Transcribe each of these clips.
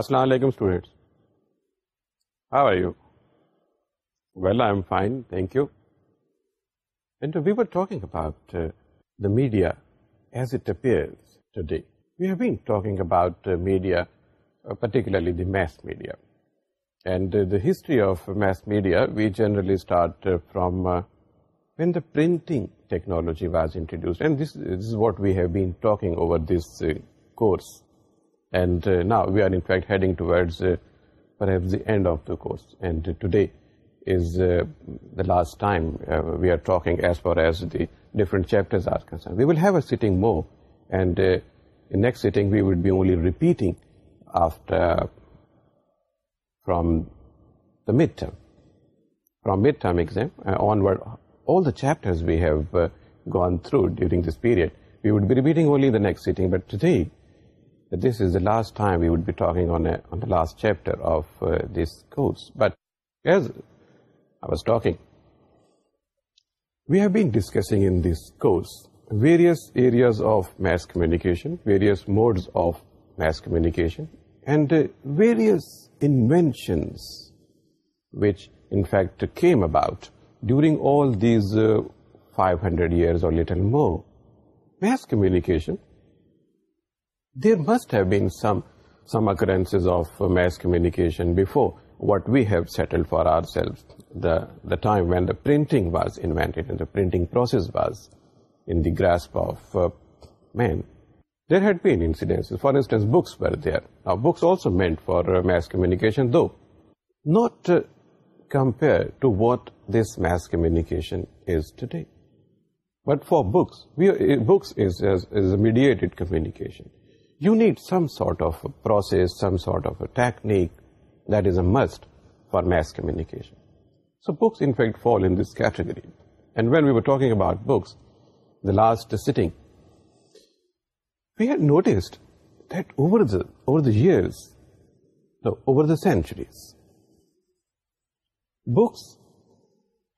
السلام علیکم students you well I am fine thank you we're talking about media media particularly the mass media and the history of mass media we generally printing technology was introduced what talking over this course and now we are ending towards end of the course and today is the last we are talking as far aren't have a setting more and next we we only repeating after from that term from mid term exam chapter we have gone through during this period we we repeatedly dating but ٹے this is the last be ٹاکٹرکیشن various modes of mass communication and various invention that came about during all these five hundred year little more mass communication there must have been some occurrence of mass before what have settle for students books also meant for mass communication though not compare to what this mass communication but for books mediated communication you need some sort of process some sort of technique this a must for mass communication so book fit fall category and well versed over the centuries books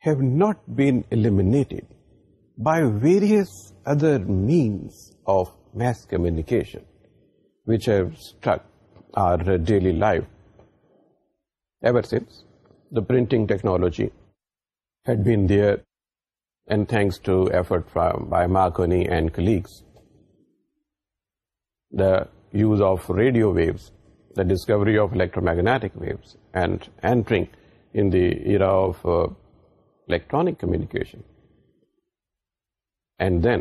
have not beaten by various other means of mass communication which however printing technology and thanks to F by Marconi and colleagues the use of radio waves the discovery of electromagnetic waves and entering into electronic communication and then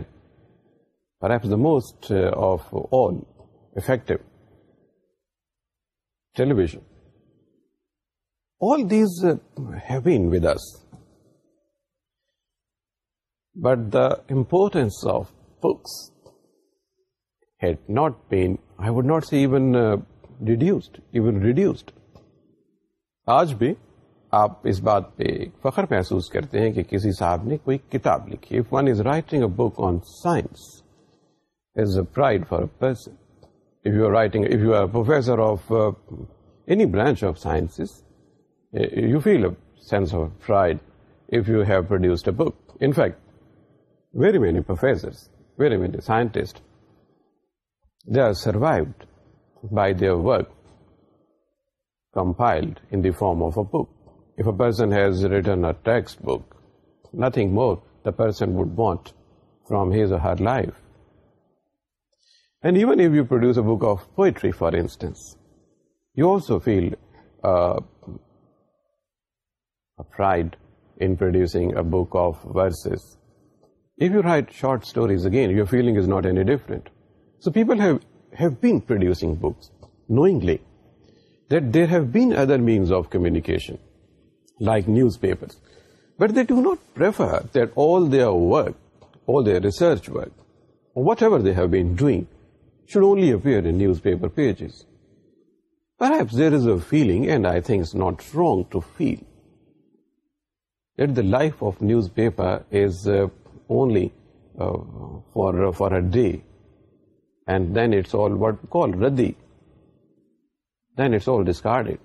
the most of all effective television all these he but the importance of books has not been I would not say even reduced even reduced آج بھی آپ اس بات پہ فخر محسوس کرتے ہیں کہ کسی صاحب نے کوئی کتاب لکھی one is writing a book on science is a pride for a person writing you are professor fact very manuscripts very many scientist they are survived by work compiled in the form of a book if a person has written text book nothing more the person would want from his her life And even if you produce a book of poetry, for instance, you also feel uh, a pride in producing a book of verses. If you write short stories, again, your feeling is not any different. So people have been producing books knowingly, that there have been other means of communication, like newspapers. But they do not prefer that all their work, all their research work, or whatever they have been doing, should only appear in newspaper pages. Perhaps there is a feeling, and I think it's not wrong to feel, that the life of newspaper is uh, only uh, uh, for a day, and then it's all what we call raddi. Then it's all discarded.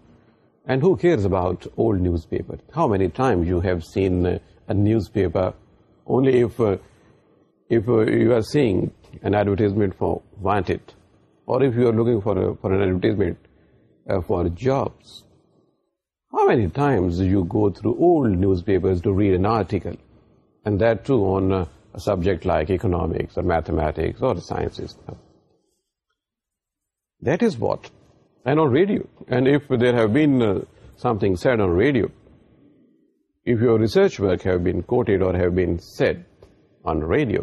And who cares about old newspaper? How many times you have seen a newspaper? Only if looking for for advertisement for job how many times you go through old news paper subject like economics mathematics this what and are radio said on radio research work on radio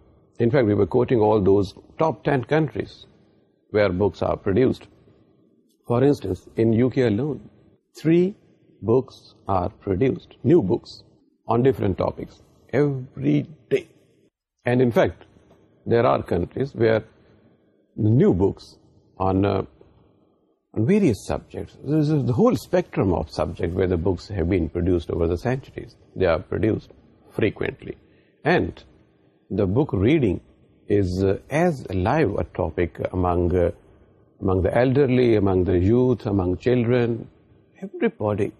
new books various subject whole spectrum of subject centuries they are produced frequently and the book reading is uh, as live a topic uh, among the elderly, among the youth, among children. Everybody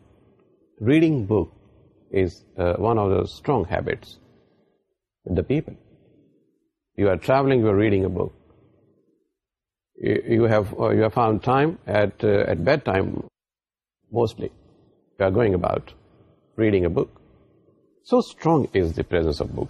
reading book is uh, one of the strong habits with the people. You are traveling, you are reading a book. You have found time at bedtime, mostly. You are going about reading a book. So strong is the presence of books.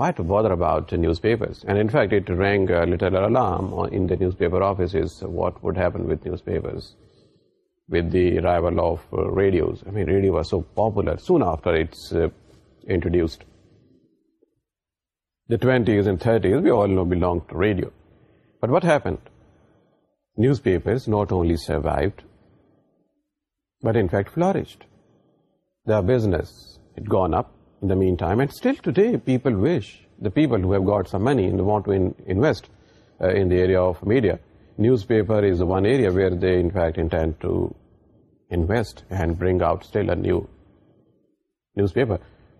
What whether about news papers and regional news papers what happen radio soon after twenties thirties belong to radio but written news paper not only survived but it flourished the business gone up mean time and still to the people wish the people main want media news paper is ونیا where news papered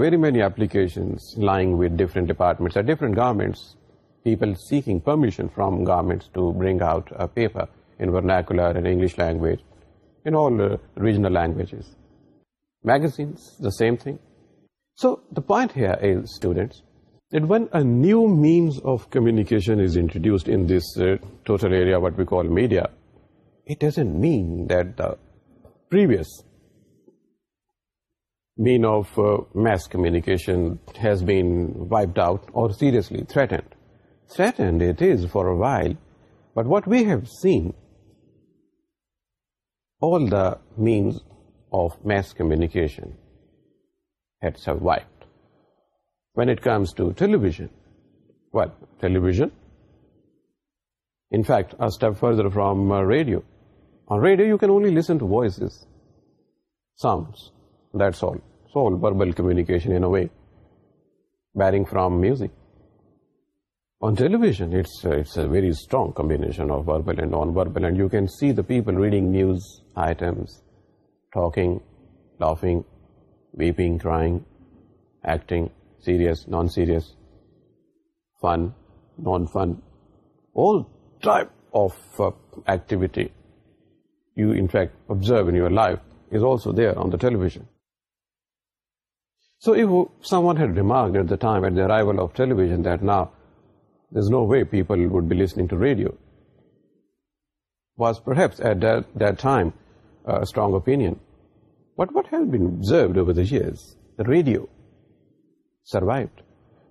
very many application line departments garments people seeking permission from garments language regional languages magazines, the same thing. So the point here is, students, that when a new means of communication is introduced in this uh, total area, what we call media, it doesn't mean that the previous mean of uh, mass communication has been wiped out or seriously threatened. Threatened it is for a while, but what we have seen, all the means what when ٹھیک well television further from radio radios sounds communicating from music on television strong combination of verbal and non verbal and you can see the people reading news I talk laughing weeping drawing acting serious non serious fun non fun type of activity you in fact observe your life is also then the television so some wonder remarkable of television those no way people would بھی listening to radio was per strong opinion But what has been observed over the years, the radio survived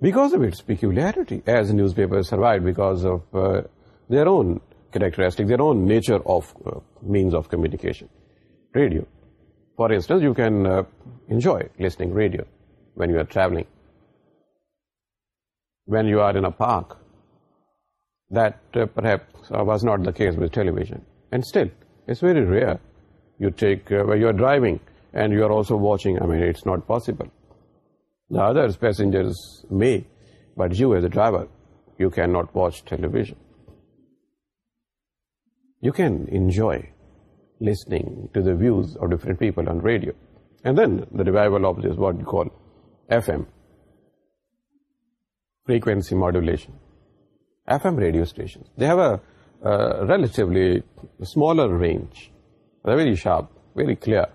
because of its peculiarity, as newspapers survived because of uh, their own characteristics, their own nature of uh, means of communication. Radio, for instance, you can uh, enjoy listening radio when you are traveling, when you are in a park. That perhaps was not the case with television. And still, it's very rare. You take, when you're driving, and you are also watching it's not possible the others passengers may but you as driver you can not watch television you can enjoy of this what call frequency ماڈو F M radio smaller range sharp very clear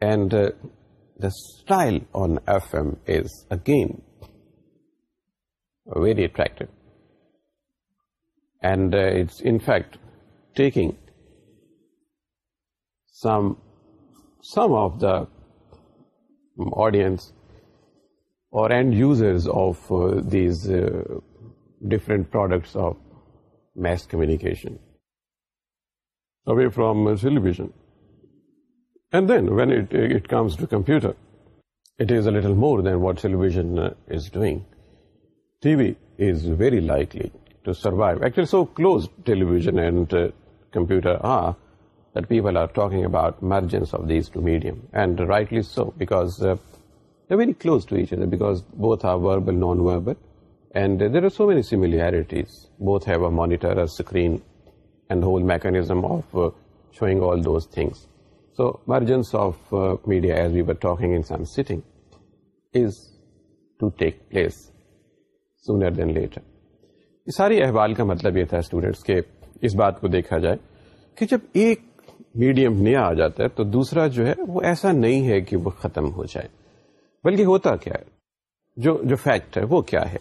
And uh, the style on FM is again very attractive. And uh, it's in fact taking some of the audience or end users of uh, these different products of mass communication away from television. More daunting so close television and computer mergence of media ساری احوال کا مطلب یہ تھا students کے اس بات کو دیکھا جائے کہ جب ایک میڈیم نیا آ جاتا ہے تو دوسرا جو ہے وہ ایسا نہیں ہے کہ وہ ختم ہو جائے بلکہ ہوتا کیا ہے جو جو فیکٹ ہے وہ کیا ہے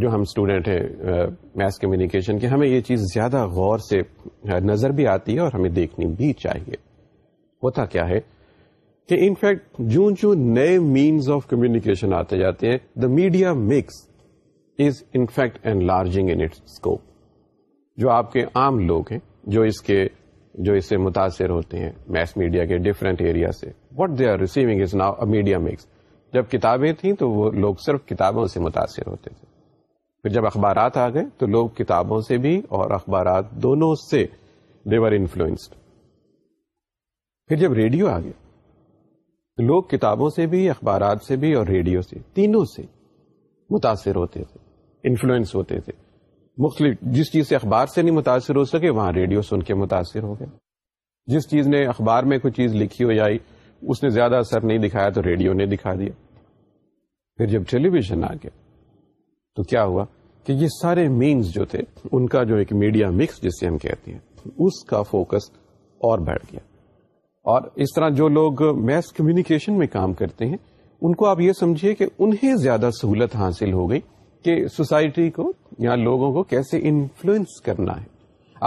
جو ہم اسٹوڈینٹ ہیں میتھس کمیونیکیشن کے ہمیں یہ چیز زیادہ غور سے نظر بھی آتی ہے اور ہمیں دیکھنی بھی چاہیے ہوتا کیا ہے کہ انفیکٹ جو نئے مینس آف کمیونیکیشن آتے جاتے ہیں the media mix is in fact and enlarging in scope جو آپ کے عام لوگ ہیں جو اس کے جو اس سے متاثر ہوتے ہیں میس میڈیا کے ڈفرینٹ ایریا سے what they are receiving is now media mix جب کتابیں تھیں تو وہ لوگ صرف کتابوں سے متاثر ہوتے تھے پھر جب اخبارات آ گئے تو لوگ کتابوں سے بھی اور اخبارات دونوں سے دیور انفلوئنسڈ پھر جب ریڈیو آ گیا تو لوگ کتابوں سے بھی اخبارات سے بھی اور ریڈیو سے تینوں سے متاثر ہوتے تھے انفلوئنس ہوتے تھے مختلف جس چیز سے اخبار سے نہیں متاثر ہو سکے وہاں ریڈیو سن کے متاثر ہو گئے جس چیز نے اخبار میں کوئی چیز لکھی ہو جائی اس نے زیادہ اثر نہیں دکھایا تو ریڈیو نے دکھا دیا پھر جب ٹیلی ویژن آ گیا تو کیا ہوا کہ یہ سارے مینز جو تھے ان کا جو ایک میڈیا مکس جسے ہم کہتے ہیں اس کا فوکس اور بڑھ گیا اور اس طرح جو لوگ میس کمیونیکیشن میں کام کرتے ہیں ان کو آپ یہ سمجھیے کہ انہیں زیادہ سہولت حاصل ہو گئی کہ سوسائٹی کو یا لوگوں کو کیسے انفلوئنس کرنا ہے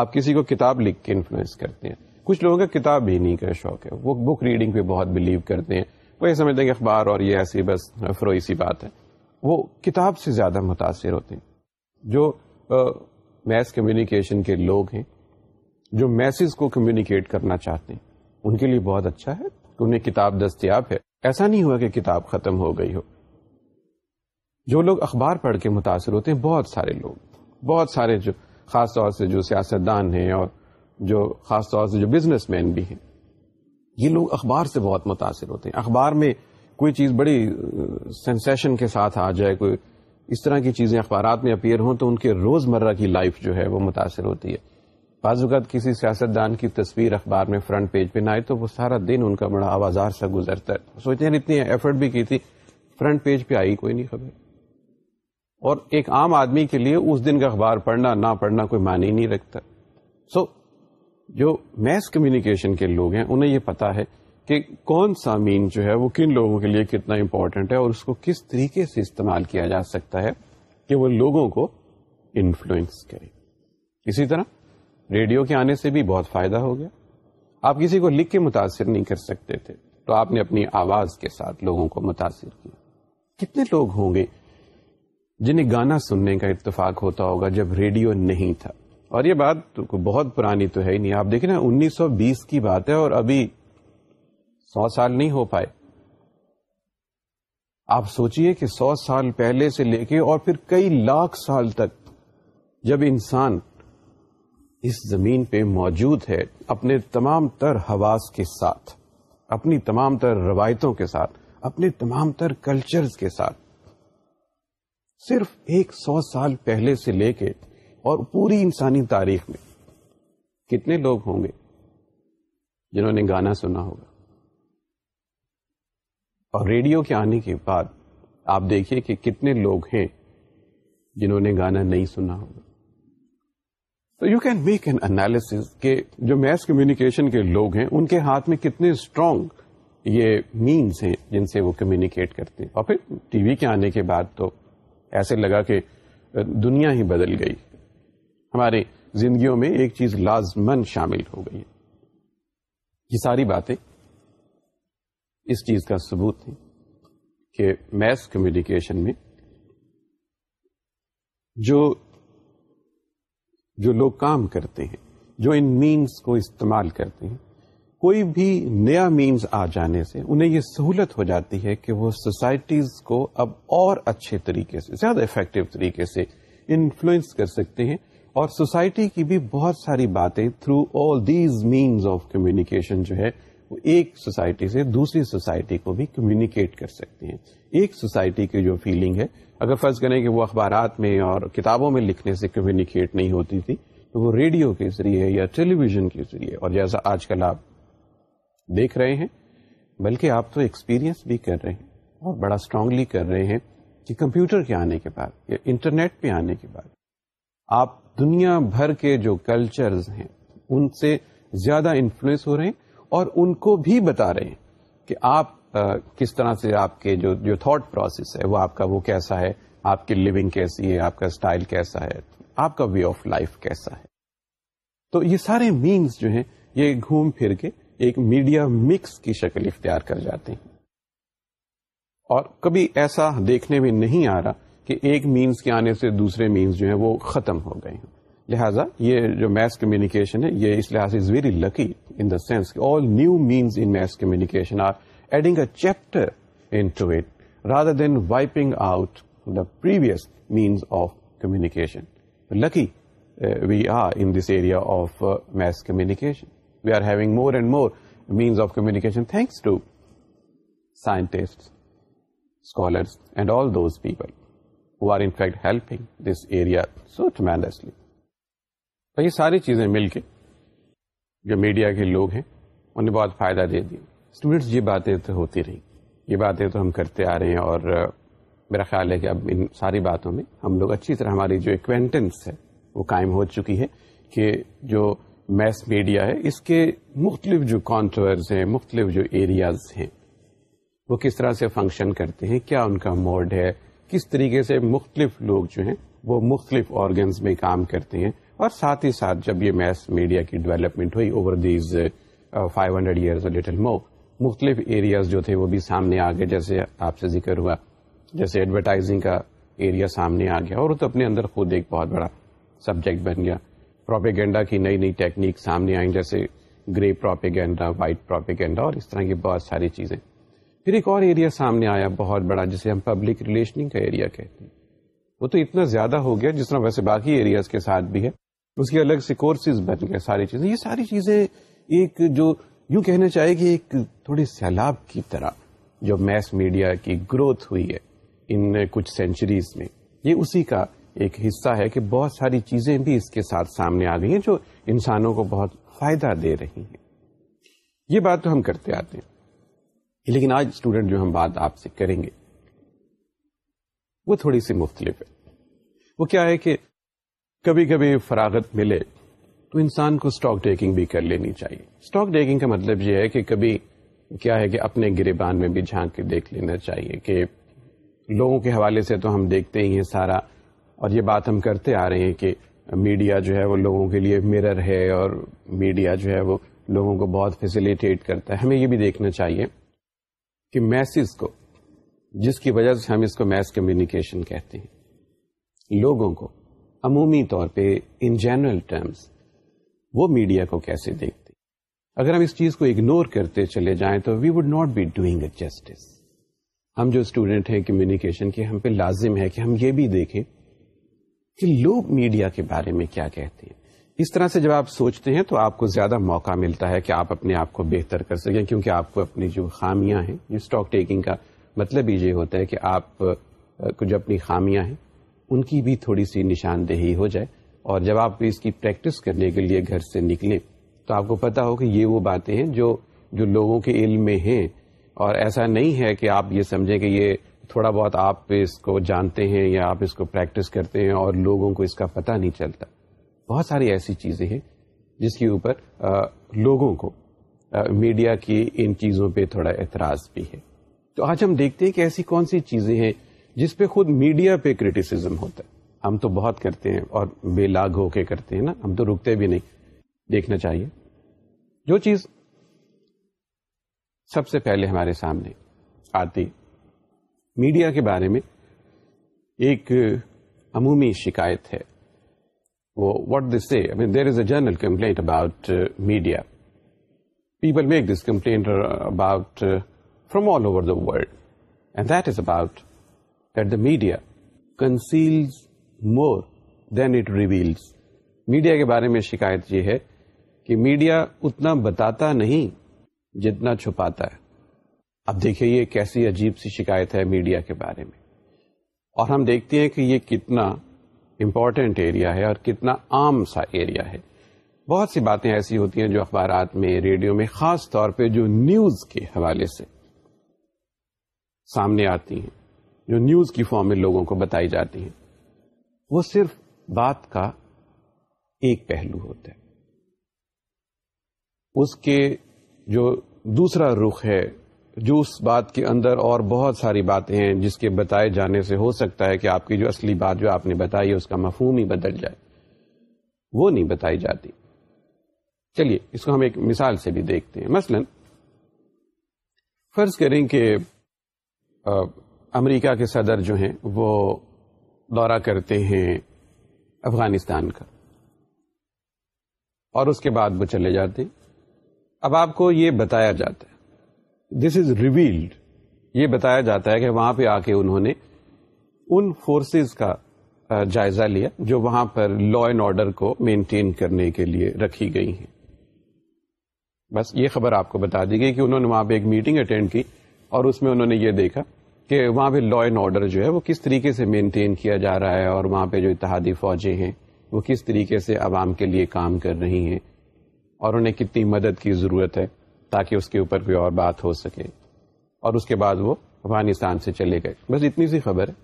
آپ کسی کو کتاب لکھ کے انفلوئنس کرتے ہیں کچھ لوگوں کا کتاب بھی نہیں کا شوق ہے وہ بک ریڈنگ پہ بہت بلیو کرتے ہیں وہ یہ سمجھتے ہیں کہ اخبار اور یہ ایسی بس فروئی سی بات ہے وہ کتاب سے زیادہ متاثر ہوتے ہیں جو میس کمیونیکیشن کے لوگ ہیں جو میسیز کو کمیونیکیٹ کرنا چاہتے ہیں ان کے لیے بہت اچھا ہے ایسا نہیں ہوا کہ کتاب ختم ہو گئی ہو جو لوگ اخبار پڑھ کے متاثر ہوتے ہیں بہت سارے لوگ بہت سارے جو خاص طور سے جو سیاستدان ہیں اور جو خاص طور سے جو بزنس مین بھی ہیں یہ لوگ اخبار سے بہت متاثر ہوتے ہیں اخبار میں کوئی چیز بڑی سینسیشن کے ساتھ آ جائے کوئی اس طرح کی چیزیں اخبارات میں اپیئر ہوں تو ان کے روزمرہ کی لائف جو ہے وہ متاثر ہوتی ہے بعض کسی سیاست دان کی تصویر اخبار میں فرنٹ پیج پہ نہ آئے تو وہ سارا دن ان کا بڑا آوازار سا گزرتا ہے سوچتے ہیں اتنی ایفرٹ بھی کی تھی فرنٹ پیج پہ آئی کوئی نہیں خبر اور ایک عام آدمی کے لیے اس دن کا اخبار پڑھنا نہ پڑھنا کوئی معنی نہیں رکھتا سو so, جو میس کمیونیکیشن کے لوگ ہیں انہیں یہ پتا ہے کہ کون سا مین جو ہے وہ کن لوگوں کے لیے کتنا امپورٹنٹ ہے اور اس کو کس طریقے سے استعمال کیا جا سکتا ہے کہ وہ لوگوں کو انفلوئنس کرے اسی طرح ریڈیو کے آنے سے بھی بہت فائدہ ہو گیا آپ کسی کو لکھ کے متاثر نہیں کر سکتے تھے تو آپ نے اپنی آواز کے ساتھ لوگوں کو متاثر کیا کتنے لوگ ہوں گے جنہیں گانا سننے کا اتفاق ہوتا ہوگا جب ریڈیو نہیں تھا اور یہ بات بہت پرانی تو ہے ہی نہیں آپ دیکھیں نا انیس سو بیس کی بات ہے اور ابھی سو سال نہیں ہو پائے آپ سوچئے کہ سو سال پہلے سے لے کے اور پھر کئی لاکھ سال تک جب انسان اس زمین پہ موجود ہے اپنے تمام تر حواس کے ساتھ اپنی تمام تر روایتوں کے ساتھ اپنے تمام تر کلچرز کے ساتھ صرف ایک سو سال پہلے سے لے کے اور پوری انسانی تاریخ میں کتنے لوگ ہوں گے جنہوں نے گانا سنا ہوگا اور ریڈیو کے آنے کے بعد آپ دیکھیے کہ کتنے لوگ ہیں جنہوں نے گانا نہیں سنا ہوگا تو یو کین میک این کہ جو میس کمیونیکیشن کے لوگ ہیں ان کے ہاتھ میں کتنے اسٹرانگ یہ مینس ہیں جن سے وہ کمیونیکیٹ کرتے ہیں اور پھر ٹی وی کے آنے کے بعد تو ایسے لگا کہ دنیا ہی بدل گئی ہماری زندگیوں میں ایک چیز لازمن شامل ہو گئی یہ ساری باتیں اس چیز کا ثبوت ہے کہ میس کمیونیکیشن میں جو جو لوگ کام کرتے ہیں جو ان مینس کو استعمال کرتے ہیں کوئی بھی نیا مینس آ جانے سے انہیں یہ سہولت ہو جاتی ہے کہ وہ سوسائٹیز کو اب اور اچھے طریقے سے زیادہ افیکٹو طریقے سے انفلوئنس کر سکتے ہیں اور سوسائٹی کی بھی بہت ساری باتیں through all these means of communication جو ہے وہ ایک سوسائٹی سے دوسری سوسائٹی کو بھی کمیونیکیٹ کر سکتے ہیں ایک سوسائٹی کی جو فیلنگ ہے اگر فرض کریں کہ وہ اخبارات میں اور کتابوں میں لکھنے سے کمیونیکیٹ نہیں ہوتی تھی تو وہ ریڈیو کے ذریعے یا ٹیلی ویژن کے ذریعے اور جیسا آج کل آپ دیکھ رہے ہیں بلکہ آپ تو ایکسپیرئنس بھی کر رہے ہیں اور بڑا اسٹرانگلی کر رہے ہیں کہ کمپیوٹر کے آنے کے بعد یا انٹرنیٹ پہ آنے کے بعد آپ دنیا بھر کے جو کلچرز ہیں ان سے زیادہ انفلوئنس ہو رہے ہیں اور ان کو بھی بتا رہے ہیں کہ آپ کس طرح سے آپ کے جو جو تھاٹ پروسیس ہے وہ آپ کا وہ کیسا ہے آپ کی لیونگ کیسی ہے آپ کا اسٹائل کیسا ہے آپ کا وے آف لائف کیسا ہے تو یہ سارے مینس جو ہیں یہ گھوم پھر کے ایک میڈیا مکس کی شکل اختیار کر جاتے ہیں اور کبھی ایسا دیکھنے میں نہیں آ رہا کہ ایک مینس کے آنے سے دوسرے مینس جو ہیں وہ ختم ہو گئے ہیں لہٰذا یہ جو میس کمیونیکیشن ہے یہ اس لحاظ is very lucky in the sense all new means in mass communication are chapter than wiping out the previous means of communication lucky we are this area of mass communication we are and more means of communication تو یہ ساری چیزیں مل کے جو media کے لوگ ہیں انہوں نے بہت فائدہ دے دیا اسٹوڈینٹس یہ باتیں تو ہوتی رہی یہ باتیں تو ہم کرتے آ رہے ہیں اور میرا خیال ہے کہ اب ان ساری باتوں میں ہم لوگ اچھی طرح ہماری جو ہے وہ قائم ہو چکی ہے کہ جو میس میڈیا ہے اس کے مختلف جو کانٹورز ہیں مختلف جو ایریاز ہیں وہ کس طرح سے فنکشن کرتے ہیں کیا ان کا موڈ ہے کس طریقے سے مختلف لوگ جو ہیں وہ مختلف آرگنز میں کام کرتے ہیں اور ساتھ ہی ساتھ جب یہ میس میڈیا کی ڈیولپمنٹ ہوئی over these five hundred years little more مختلف ایریاز جو تھے وہ بھی سامنے آ گئے جیسے آپ سے ذکر ہوا جیسے ایڈورٹائزنگ کا ایریا سامنے آ گیا اور وہ تو اپنے اندر خود ایک بہت بڑا سبجیکٹ بن گیا پروپیگنڈا کی نئی نئی ٹیکنیک سامنے آئیں جیسے گرے پروپیگنڈا وائٹ پروپیگنڈا اور اس طرح کی بہت ساری چیزیں پھر ایک اور ایریا سامنے آیا بہت بڑا جسے ہم پبلک ریلیشننگ کا ایریا کہتے ہیں وہ تو اتنا زیادہ ہو گیا جس طرح ویسے باقی ایریاز کے ساتھ بھی ہے اس کے الگ سے کورسز بن گئے ساری چیزیں یہ ساری چیزیں ایک جو یوں کہنا چاہیے کہ ایک تھوڑی سیلاب کی طرح جو میس میڈیا کی گروتھ ہوئی ہے ان کچھ سینچریز میں یہ اسی کا ایک حصہ ہے کہ بہت ساری چیزیں بھی اس کے ساتھ سامنے آ گئی ہیں جو انسانوں کو بہت فائدہ دے رہی ہیں یہ بات تو ہم کرتے آتے ہیں لیکن آج اسٹوڈنٹ جو ہم بات آپ سے کریں گے وہ تھوڑی سی مختلف ہے وہ کیا ہے کہ کبھی کبھی فراغت ملے تو انسان کو اسٹاک ٹیکنگ بھی کر لینی چاہیے اسٹاک ٹیکنگ کا مطلب یہ ہے کہ کبھی کیا ہے کہ اپنے گریبان میں بھی جھانک کے دیکھ لینا چاہیے کہ لوگوں کے حوالے سے تو ہم دیکھتے ہی ہیں سارا اور یہ بات ہم کرتے آ رہے ہیں کہ میڈیا جو ہے وہ لوگوں کے لیے میرر ہے اور میڈیا جو ہے وہ لوگوں کو بہت فیسیلیٹیٹ کرتا ہے ہمیں یہ بھی دیکھنا چاہیے کہ میسز کو جس کی وجہ سے ہم اس کو میس کمیونیکیشن کہتے ہیں لوگوں کو عمومی طور پہ ان جنرل ٹرمز وہ میڈیا کو کیسے دیکھتے اگر ہم اس چیز کو اگنور کرتے چلے جائیں تو we would not be doing a justice ہم جو اسٹوڈینٹ ہیں کمیونیکیشن کے ہم پہ لازم ہے کہ ہم یہ بھی دیکھیں کہ لوگ میڈیا کے بارے میں کیا کہتے ہیں اس طرح سے جب آپ سوچتے ہیں تو آپ کو زیادہ موقع ملتا ہے کہ آپ اپنے آپ کو بہتر کر سکیں کیونکہ آپ کو اپنی جو خامیاں ہیں جو اسٹاک ٹیکنگ کا مطلب یہ ہوتا ہے کہ آپ کو جو اپنی خامیاں ہیں ان کی بھی تھوڑی سی نشاندہی ہو جائے اور جب آپ اس کی پریکٹس کرنے کے لیے گھر سے نکلیں تو آپ کو پتا ہو کہ یہ وہ باتیں ہیں جو جو لوگوں کے علم میں ہیں اور ایسا نہیں ہے کہ آپ یہ سمجھیں کہ یہ تھوڑا بہت آپ اس کو جانتے ہیں یا آپ اس کو پریکٹس کرتے ہیں اور لوگوں کو اس کا پتہ نہیں چلتا بہت ساری ایسی چیزیں ہیں جس کے اوپر آ, لوگوں کو آ, میڈیا کی ان چیزوں پہ تھوڑا اعتراض بھی ہے تو آج ہم دیکھتے ہیں کہ ایسی کون سی چیزیں ہیں جس پہ خود میڈیا پہ کریٹیسم ہوتا ہے ہم تو بہت کرتے ہیں اور بے لاگ ہو کے کرتے ہیں نا ہم تو رکتے بھی نہیں دیکھنا چاہیے جو چیز سب سے پہلے ہمارے سامنے آتی میڈیا کے بارے میں ایک عمومی شکایت ہے وہ what this they mean there is a general complaint about media people make this complaint about from all over the world and that is about that the media conceals more than it reveals media کے بارے میں شکایت یہ ہے کہ media اتنا بتاتا نہیں جتنا چھپاتا ہے اب دیکھیے یہ کیسی عجیب سی شکایت ہے میڈیا کے بارے میں اور ہم دیکھتے ہیں کہ یہ کتنا امپورٹنٹ ایریا ہے اور کتنا عام سا ایریا ہے بہت سی باتیں ایسی ہوتی ہیں جو اخبارات میں ریڈیو میں خاص طور پہ جو نیوز کے حوالے سے سامنے آتی ہیں جو نیوز کی فارم میں لوگوں کو بتائی جاتی ہیں وہ صرف بات کا ایک پہلو ہوتا ہے اس کے جو دوسرا رخ ہے جو اس بات کے اندر اور بہت ساری باتیں ہیں جس کے بتائے جانے سے ہو سکتا ہے کہ آپ کی جو اصلی بات جو آپ نے بتائی ہے اس کا مفہوم ہی بدل جائے وہ نہیں بتائی جاتی چلیے اس کو ہم ایک مثال سے بھی دیکھتے ہیں مثلا فرض کریں کہ امریکہ کے صدر جو ہیں وہ دورہ کرتے ہیں افغانستان کا اور اس کے بعد وہ چلے جاتے ہیں اب آپ کو یہ بتایا جاتا ہے دس از ریویلڈ یہ بتایا جاتا ہے کہ وہاں پہ آ کے انہوں نے ان فورسز کا جائزہ لیا جو وہاں پر لا اینڈ آرڈر کو مینٹین کرنے کے لیے رکھی گئی ہیں بس یہ خبر آپ کو بتا دی گئی کہ انہوں نے وہاں پہ ایک میٹنگ اٹینڈ کی اور اس میں انہوں نے یہ دیکھا کہ وہاں پہ لا اینڈ آرڈر جو ہے وہ کس طریقے سے مینٹین کیا جا رہا ہے اور وہاں پہ جو اتحادی فوجیں ہیں وہ کس طریقے سے عوام کے لیے کام کر رہی ہیں اور انہیں کتنی مدد کی ضرورت ہے تاکہ اس کے اوپر کوئی اور بات ہو سکے اور اس کے بعد وہ افغانستان سے چلے گئے بس اتنی سی خبر ہے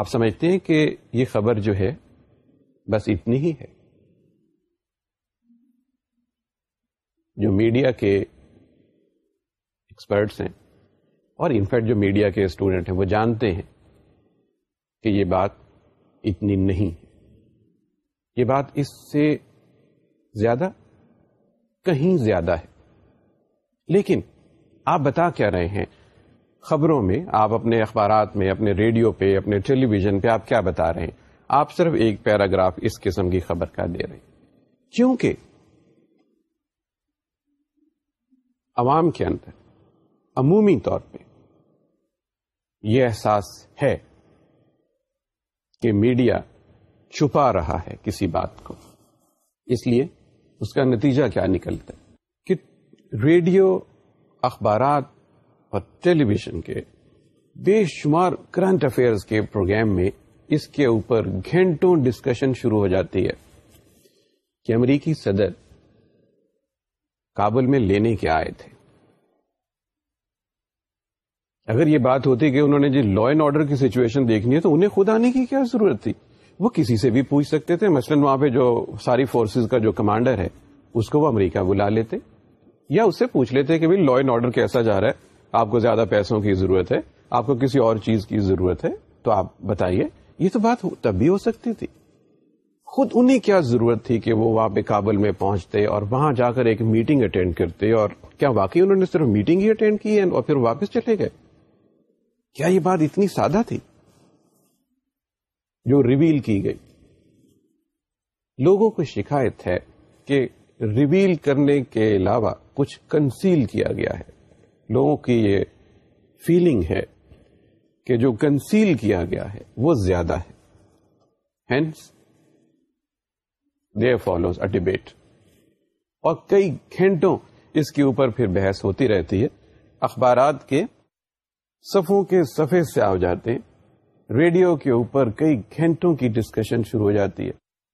آپ سمجھتے ہیں کہ یہ خبر جو ہے بس اتنی ہی ہے جو میڈیا کے ایکسپرٹس ہیں اور انفیکٹ جو میڈیا کے اسٹوڈنٹ ہیں وہ جانتے ہیں کہ یہ بات اتنی نہیں یہ بات اس سے زیادہ کہیں زیادہ ہے لیکن آپ بتا کیا رہے ہیں خبروں میں آپ اپنے اخبارات میں اپنے ریڈیو پہ اپنے ٹیلی ویژن پہ آپ کیا بتا رہے ہیں آپ صرف ایک پیراگراف اس قسم کی خبر کا دے رہے ہیں کیونکہ عوام کے اندر عمومی طور پہ یہ احساس ہے کہ میڈیا چھپا رہا ہے کسی بات کو اس لیے اس کا نتیجہ کیا نکلتا ہے کہ ریڈیو اخبارات اور ٹیلی ویژن کے بے شمار کرنٹ افیئرز کے پروگرام میں اس کے اوپر گھنٹوں ڈسکشن شروع ہو جاتی ہے کہ امریکی صدر کابل میں لینے کے آئے تھے اگر یہ بات ہوتی کہ انہوں نے جی لا اینڈ آرڈر کی سچویشن دیکھنی ہے تو انہیں خود آنے کی کیا ضرورت تھی وہ کسی سے بھی پوچھ سکتے تھے مثلا وہاں پہ جو ساری فورسز کا جو کمانڈر ہے اس کو وہ امریکہ بلا لیتے یا اس سے پوچھ لیتے کہ لا اینڈ آرڈر کیسا جا رہا ہے آپ کو زیادہ پیسوں کی ضرورت ہے آپ کو کسی اور چیز کی ضرورت ہے تو آپ بتائیے یہ تو بات تب بھی ہو سکتی تھی خود انہیں کیا ضرورت تھی کہ وہ وہاں پہ کابل میں پہنچتے اور وہاں جا کر ایک میٹنگ اٹینڈ کرتے اور کیا واقعی انہوں نے صرف میٹنگ ہی اٹینڈ کی ہے اور پھر واپس چلے گئے کیا یہ بات اتنی سادہ تھی جو ریویل کی گئی لوگوں کو شکایت ہے کہ ریویل کرنے کے علاوہ کچھ کنسیل کیا گیا ہے لوگوں کی یہ فیلنگ ہے کہ جو کنسیل کیا گیا ہے وہ زیادہ ہے ہینس فالوز اے ڈبیٹ اور کئی گھنٹوں اس کے اوپر پھر بحث ہوتی رہتی ہے اخبارات کے صفوں کے صفے سے آ جاتے ہیں ریڈیو کے اوپر کئی گھنٹوں کی ڈسکشن شروع ہو جاتی ہے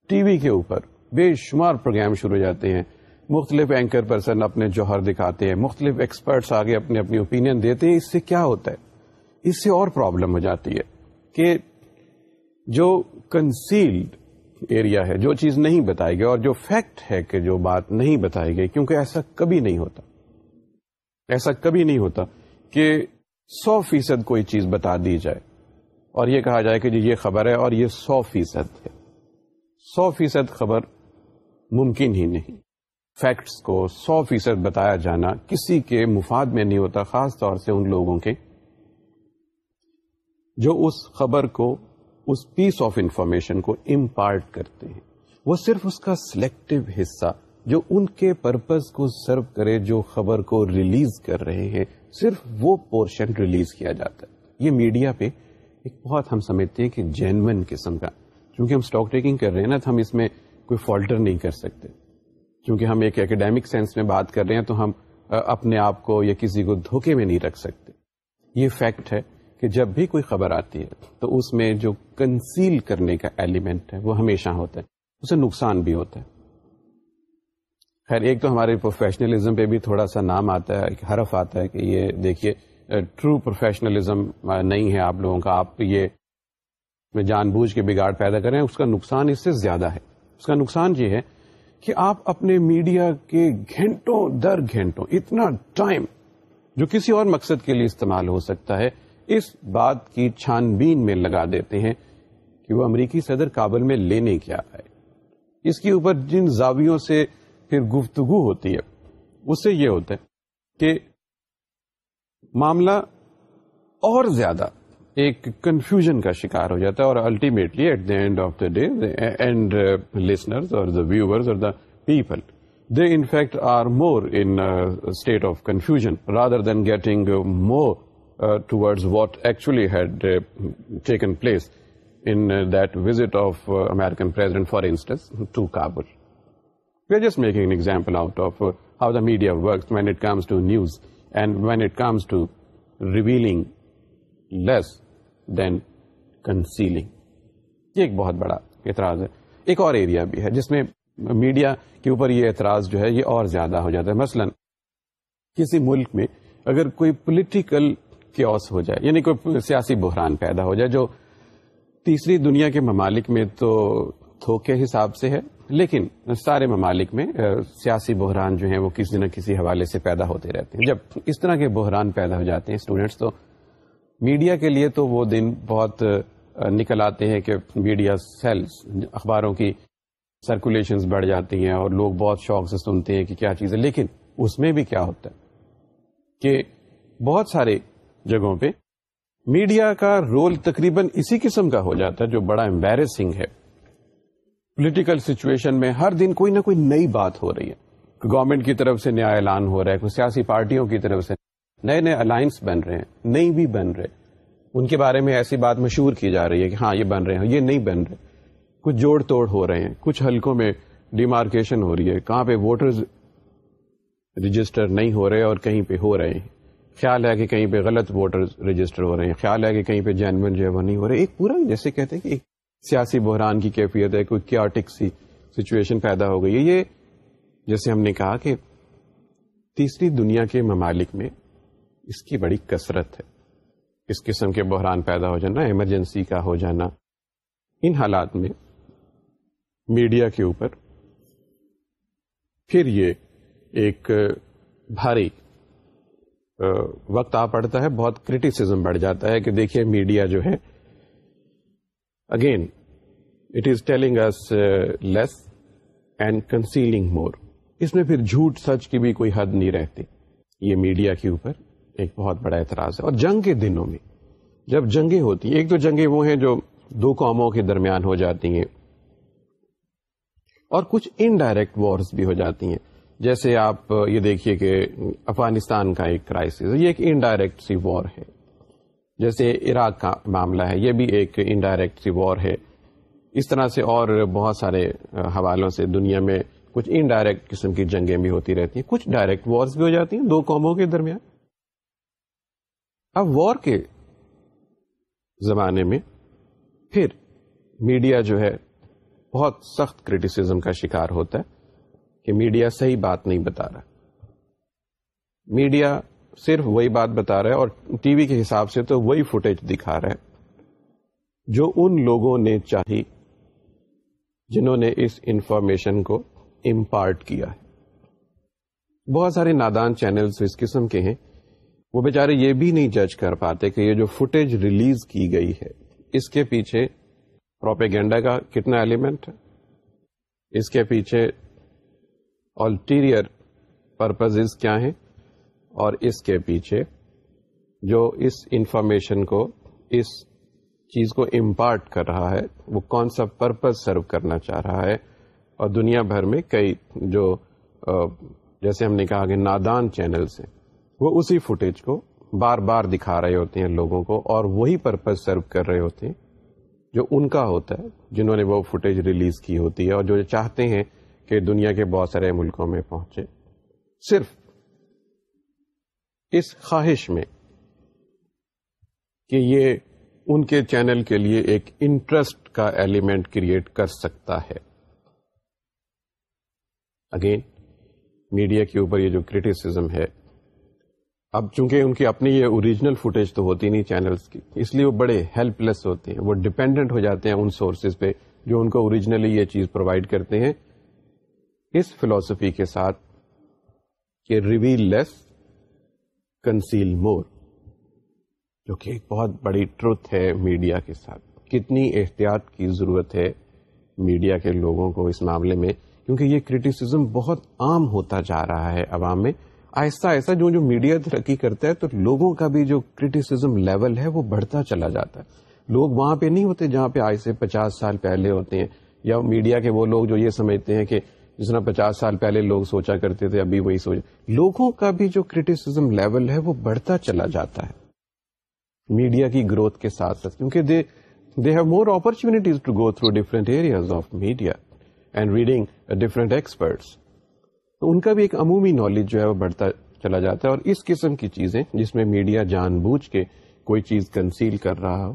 ٹی وی کے اوپر بے شمار پروگرام شروع ہو جاتے ہیں مختلف اینکر پرسن اپنے جوہر دکھاتے ہیں مختلف ایکسپرٹس آگے اپنے اپنی اوپینین دیتے ہیں اس سے کیا ہوتا ہے اس سے اور پرابلم ہو جاتی ہے کہ جو کنسیلڈ ایریا ہے جو چیز نہیں بتائی گئی اور جو فیکٹ ہے کہ جو بات نہیں بتائی گئی کیونکہ ایسا کبھی نہیں ہوتا ایسا کبھی نہیں ہوتا کہ سو فیصد کوئی چیز بتا دی جائے اور یہ کہا جائے کہ جی یہ خبر ہے اور یہ سو فیصد ہے سو فیصد خبر ممکن ہی نہیں فیکٹس کو سو فیصد بتایا جانا کسی کے مفاد میں نہیں ہوتا خاص طور سے ان لوگوں کے جو اس خبر کو اس پیس آف انفارمیشن کو امپارٹ کرتے ہیں وہ صرف اس کا سلیکٹو حصہ جو ان کے پرپز کو سرو کرے جو خبر کو ریلیز کر رہے ہیں صرف وہ پورشن ریلیز کیا جاتا ہے یہ میڈیا پہ ایک بہت ہم سمجھتے ہیں کہ جینون قسم کا چونکہ ہم اسٹاک ٹیکنگ کر رہے ہیں نا تو ہم اس میں کوئی فالٹر نہیں کر سکتے کیونکہ ہم ایک اکیڈیمک سینس میں بات کر رہے ہیں تو ہم اپنے آپ کو یا کسی کو دھوکے میں نہیں رکھ سکتے یہ فیکٹ ہے کہ جب بھی کوئی خبر آتی ہے تو اس میں جو کنسیل کرنے کا ایلیمنٹ ہے وہ ہمیشہ ہوتا ہے اسے نقصان بھی ہوتا ہے خیر ایک تو ہمارے پروفیشنلزم پہ بھی تھوڑا سا نام آتا ہے حرف آتا ہے کہ یہ دیکھیے ٹرو پروفیشنلزم نہیں ہے آپ لوگوں کا آپ یہ جان بوجھ کے بگاڑ پیدا کریں اس کا نقصان اس اس سے زیادہ ہے کا نقصان یہ ہے کہ آپ اپنے میڈیا کے گھنٹوں در گھنٹوں اتنا ٹائم جو کسی اور مقصد کے لیے استعمال ہو سکتا ہے اس بات کی چھان بین میں لگا دیتے ہیں کہ وہ امریکی صدر کابل میں لینے کیا ہے اس کے اوپر جن زاویوں سے پھر گفتگو ہوتی ہے اس سے یہ ہوتا ہے کہ معاملہ اور زیادہ ایک کنفیوژن کا شکار ہو جاتا ہے اور ultimately at the end of the day and the people they fact are more in state of confusion rather than getting more towards what actually had taken place in that visit of American for instance to Kabul media and when it comes to revealing less than concealing یہ ایک بہت بڑا اعتراض ہے ایک اور area بھی ہے جس میں میڈیا کے اوپر یہ اعتراض جو ہے یہ اور زیادہ ہو جاتا ہے مثلا کسی ملک میں اگر کوئی پولیٹیکل کیوس ہو جائے یعنی کوئی سیاسی بحران پیدا ہو جائے جو تیسری دنیا کے ممالک میں تو تھوکے حساب سے ہے لیکن سارے ممالک میں سیاسی بحران جو ہیں وہ کسی نہ کسی حوالے سے پیدا ہوتے رہتے ہیں جب اس طرح کے بحران پیدا ہو جاتے ہیں اسٹوڈینٹس تو میڈیا کے لیے تو وہ دن بہت نکل آتے ہیں کہ میڈیا سیلس اخباروں کی سرکولیشنز بڑھ جاتی ہیں اور لوگ بہت شوق سے سنتے ہیں کہ کیا چیز ہے لیکن اس میں بھی کیا ہوتا ہے کہ بہت سارے جگہوں پہ میڈیا کا رول تقریباً اسی قسم کا ہو جاتا ہے جو بڑا امبیرسنگ ہے پولیٹیکل سچویشن میں ہر دن کوئی نہ کوئی نئی بات ہو رہی ہے گورنمنٹ کی طرف سے نیا اعلان ہو رہا ہے کوئی سیاسی پارٹیوں کی طرف سے نئے نئے الائنس بن رہے ہیں نئی بھی بن رہے ان کے بارے میں ایسی بات مشہور کی جا رہی ہے کہ ہاں یہ بن رہے ہیں یہ نہیں بن رہے کچھ جوڑ توڑ ہو رہے ہیں کچھ ہلکوں میں ڈیمارکیشن ہو رہی ہے کہاں پہ ووٹرز رجسٹر نہیں ہو رہے اور کہیں پہ ہو رہے ہیں خیال ہے کہ کہیں پہ غلط ووٹر رجسٹر ہو رہے ہیں خیال ہے کہ کہیں پہ جینون جو ہے وہ نہیں ہو رہے ایک پورا جیسے کہتے ہیں کہ سیاسی بحران کی کیفیت ہے کوئی کیاٹک سی سچویشن پیدا ہو گئی ہے یہ جیسے ہم نے کہا کہ تیسری دنیا کے ممالک میں اس کی بڑی کثرت ہے اس قسم کے بحران پیدا ہو جانا ایمرجنسی کا ہو جانا ان حالات میں میڈیا کے اوپر پھر یہ ایک بھاری وقت آ پڑتا ہے بہت کرٹیسزم بڑھ جاتا ہے کہ دیکھیے میڈیا جو ہے again it is telling less and concealing more اس میں پھر جھوٹ سچ کی بھی کوئی حد نہیں رہتی یہ میڈیا کے اوپر ایک بہت بڑا اعتراض ہے اور جنگ کے دنوں میں جب جنگیں ہوتی ہیں ایک تو جنگیں وہ ہیں جو دو قوموں کے درمیان ہو جاتی ہیں اور کچھ انڈائریکٹ وارس بھی ہو جاتی ہیں جیسے آپ یہ دیکھیے کہ افغانستان کا ایک کرائسس یہ ایک انڈائریکٹ سی وار ہے جیسے عراق کا معاملہ ہے یہ بھی ایک انڈائریکٹ وار ہے اس طرح سے اور بہت سارے حوالوں سے دنیا میں کچھ انڈائریکٹ قسم کی جنگیں بھی ہوتی رہتی ہیں کچھ ڈائریکٹ وارز بھی ہو جاتی ہیں دو قوموں کے درمیان اب وار کے زمانے میں پھر میڈیا جو ہے بہت سخت کرٹیسم کا شکار ہوتا ہے کہ میڈیا صحیح بات نہیں بتا رہا میڈیا صرف وہی بات بتا رہے اور ٹی وی کے حساب سے تو وہی فوٹیج دکھا رہے جو ان لوگوں نے چاہی جنہوں نے اس انفارمیشن کو امپارٹ کیا ہے بہت سارے نادان چینلز اس قسم کے ہیں وہ بیچارے یہ بھی نہیں جج کر پاتے کہ یہ جو فوٹیج ریلیز کی گئی ہے اس کے پیچھے پروپیگینڈا کا کتنا ایلیمنٹ ہے اس کے پیچھے آلٹیریئر پرپز کیا ہیں اور اس کے پیچھے جو اس انفارمیشن کو اس چیز کو امپارٹ کر رہا ہے وہ کون سا پرپز سرو کرنا چاہ رہا ہے اور دنیا بھر میں کئی جو جیسے ہم نے کہا کہ نادان چینلز ہیں وہ اسی فوٹیج کو بار بار دکھا رہے ہوتے ہیں لوگوں کو اور وہی پرپز سرو کر رہے ہوتے ہیں جو ان کا ہوتا ہے جنہوں نے وہ فوٹیج ریلیز کی ہوتی ہے اور جو چاہتے ہیں کہ دنیا کے بہت سارے ملکوں میں پہنچے صرف اس خواہش میں کہ یہ ان کے چینل کے لیے ایک انٹرسٹ کا ایلیمنٹ کریٹ کر سکتا ہے اگین میڈیا کے اوپر یہ جو کریٹیسم ہے اب چونکہ ان کی اپنی یہ اوریجنل فوٹیج تو ہوتی نہیں چینلز کی اس لیے وہ بڑے ہیلپ لیس ہوتے ہیں وہ ڈپینڈنٹ ہو جاتے ہیں ان سورسز پہ جو ان کو اوریجنلی یہ چیز پرووائڈ کرتے ہیں اس فلسفی کے ساتھ کہ ریویل لیس کنسیل مور جو کہ ایک بہت بڑی ٹروتھ ہے میڈیا کے ساتھ کتنی احتیاط کی ضرورت ہے میڈیا کے لوگوں کو اس معاملے میں کیونکہ یہ کرٹیسزم بہت عام ہوتا جا رہا ہے عوام میں آہستہ ایسا جو جو میڈیا ترقی کرتا ہے تو لوگوں کا بھی جو کرٹیسزم لیول ہے وہ بڑھتا چلا جاتا ہے لوگ وہاں پہ نہیں ہوتے جہاں پہ آج سے پچاس سال پہلے ہوتے ہیں یا میڈیا کے وہ لوگ جو یہ سمجھتے ہیں کہ جس طرح پچاس سال پہلے لوگ سوچا کرتے تھے ابھی وہی سوچ لوگوں کا بھی جو کریٹیسم لیول ہے وہ بڑھتا چلا جاتا ہے میڈیا کی گروتھ کے ساتھ ساتھ کیونکہ they have more opportunities to go through different areas of media and reading different experts تو ان کا بھی ایک عمومی نالج جو ہے وہ بڑھتا چلا جاتا ہے اور اس قسم کی چیزیں جس میں میڈیا جان بوجھ کے کوئی چیز کنسیل کر رہا ہو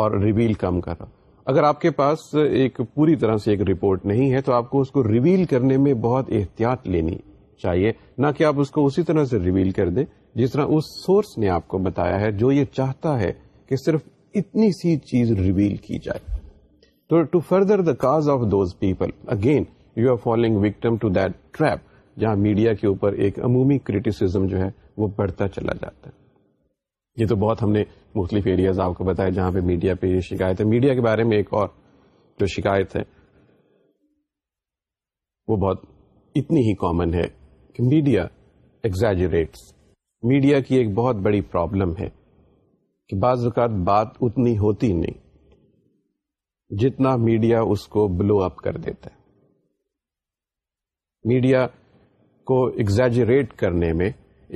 اور ریویل کم کر رہا ہو اگر آپ کے پاس ایک پوری طرح سے ایک رپورٹ نہیں ہے تو آپ کو اس کو ریویل کرنے میں بہت احتیاط لینی چاہیے نہ کہ آپ اس کو اسی طرح سے ریویل کر دیں جس طرح اس سورس نے آپ کو بتایا ہے جو یہ چاہتا ہے کہ صرف اتنی سی چیز ریویل کی جائے تو to further the cause of those people again you are following victim to that trap جہاں میڈیا کے اوپر ایک عمومی کریٹیسم جو ہے وہ بڑھتا چلا جاتا ہے یہ تو بہت ہم نے مختلف ایریاز آپ کو بتایا جہاں پہ میڈیا پہ یہ شکایت ہے میڈیا کے بارے میں ایک اور جو شکایت ہے وہ بہت اتنی ہی کامن ہے کہ میڈیا ایگزیجریٹس میڈیا کی ایک بہت بڑی پرابلم ہے کہ بعض اوقات بات اتنی ہوتی نہیں جتنا میڈیا اس کو بلو اپ کر دیتا ہے میڈیا کو ایگزیجریٹ کرنے میں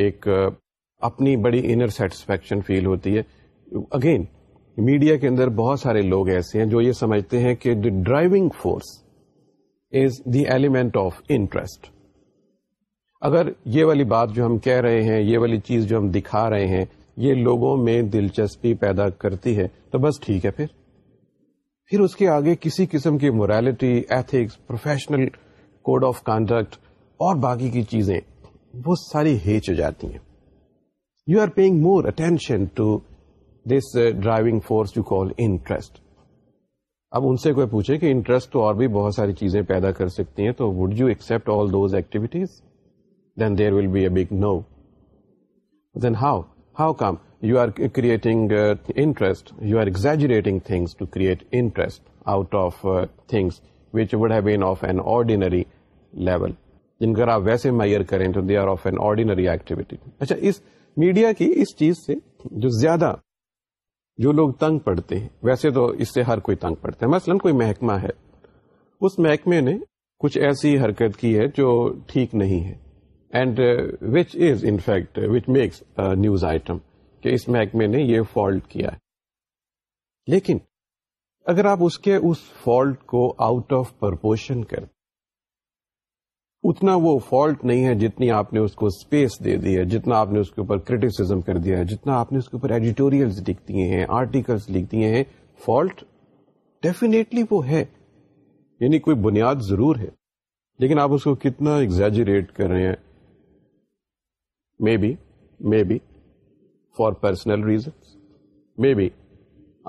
ایک اپنی بڑی انر سیٹسفیکشن فیل ہوتی ہے اگین میڈیا کے اندر بہت سارے لوگ ایسے ہیں جو یہ سمجھتے ہیں کہ the driving force is the element of interest اگر یہ والی بات جو ہم کہہ رہے ہیں یہ والی چیز جو ہم دکھا رہے ہیں یہ لوگوں میں دلچسپی پیدا کرتی ہے تو بس ٹھیک ہے پھر پھر اس کے آگے کسی قسم کی morality ethics professional code of conduct اور باقی کی چیزیں وہ ساری ہیچ ہو جاتی ہیں you are paying more attention to this driving force you call interest اب ان سے کوئی پوچھے کہ انٹرسٹ تو اور بھی بہت ساری چیزیں پیدا کر سکتی ہیں تو would you accept all those activities then there will be a big no then how how come you are creating interest you are exaggerating things to create interest out of things which would have been of an ordinary level جن کا آپ ویسے میئر کریں تو they are of an ordinary activity اچھا اس media کی اس چیز سے جو زیادہ جو لوگ تنگ پڑتے ہیں ویسے تو اس سے ہر کوئی تنگ پڑتا ہے مثلا کوئی محکمہ ہے اس محکمے نے کچھ ایسی حرکت کی ہے جو ٹھیک نہیں ہے and which is in fact which makes news item کہ اس محکمے نے یہ فالٹ کیا ہے لیکن اگر آپ اس کے اس فالٹ کو آؤٹ آف پرپوشن کرتے اتنا وہ فالٹ نہیں ہے جتنی آپ نے اس کو اسپیس دے دی ہے جتنا آپ نے اس کے اوپر کریٹیسم کر دیا ہے جتنا آپ نے اس کے اوپر ایڈیٹوریلس لکھ دیے ہیں آرٹیکلس لکھ دیے ہیں فالٹ ڈیفینیٹلی وہ ہے یعنی کوئی بنیاد ضرور ہے لیکن آپ اس کو کتنا ایگزیجریٹ کر رہے ہیں may be may be for personal reasons may be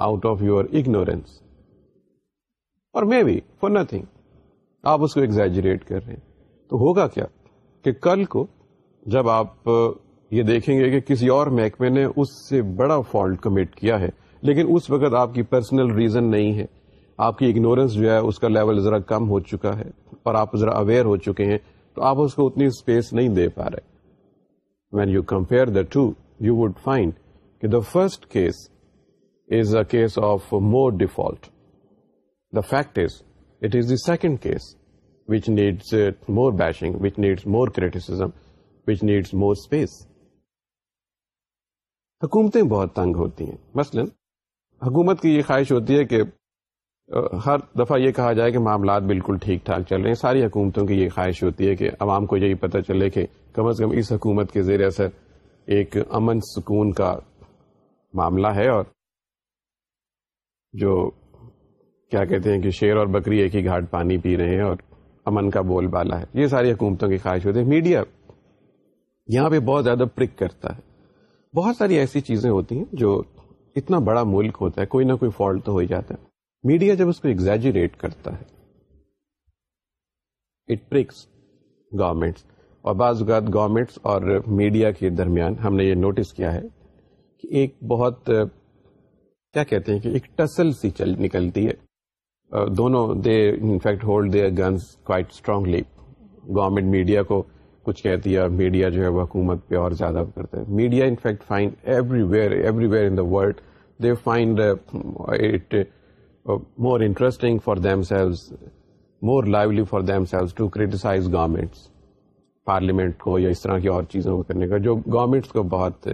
out of your ignorance اور مے بی فار نتھنگ آپ اس کو ایگزیجریٹ کر رہے ہیں تو ہوگا کیا کہ کل کو جب آپ یہ دیکھیں گے کہ کسی اور محکمے نے اس سے بڑا فالٹ کمٹ کیا ہے لیکن اس وقت آپ کی پرسنل ریزن نہیں ہے آپ کی اگنورینس جو ہے اس کا لیول ذرا کم ہو چکا ہے اور آپ ذرا اویئر ہو چکے ہیں تو آپ اس کو اتنی اسپیس نہیں دے پا رہے when you compare the two you would find کہ the first case is a case of more default the fact is it is the second case which needs uh, more bashing which needs more criticism, which needs more space حکومتیں بہت تنگ ہوتی ہیں مثلا حکومت کی یہ خواہش ہوتی ہے کہ ہر دفعہ یہ کہا جائے کہ معاملات بالکل ٹھیک ٹھاک چل رہے ہیں ساری حکومتوں کی یہ خواہش ہوتی ہے کہ عوام کو یہی پتہ چلے کہ کم از کم اس حکومت کے زیر اثر ایک امن سکون کا معاملہ ہے اور جو کیا کہتے ہیں کہ شیر اور بکری ایک ہی گھاٹ پانی پی رہے ہیں اور امن کا بول بالا ہے یہ ساری حکومتوں کی خواہش ہوتی ہے میڈیا یہاں پہ بہت زیادہ پرک کرتا ہے بہت ساری ایسی چیزیں ہوتی ہیں جو اتنا بڑا ملک ہوتا ہے کوئی نہ کوئی فالٹ تو ہو ہی جاتا ہے میڈیا جب اس کو ایگزیجریٹ کرتا ہے اٹ پرکس گورمنٹس اور بعض اوقات گورمنٹس اور میڈیا کے درمیان ہم نے یہ نوٹس کیا ہے کہ ایک بہت کیا کہتے ہیں کہ ایک ٹسل سی چل نکلتی ہے Uh, دونوں they in fact hold their guns quite strongly government media کو کچھ کہتی ہے میڈیا جو ہے وہ حکومت پہ اور زیادہ کرتے ہیں media in fact find fine everywhere everywhere in the world they find it more interesting for themselves more lively for themselves to criticise governments parliament کو یا اس طرح کی اور چیزوں کو کرنے کا جو گورمنٹس کو بہت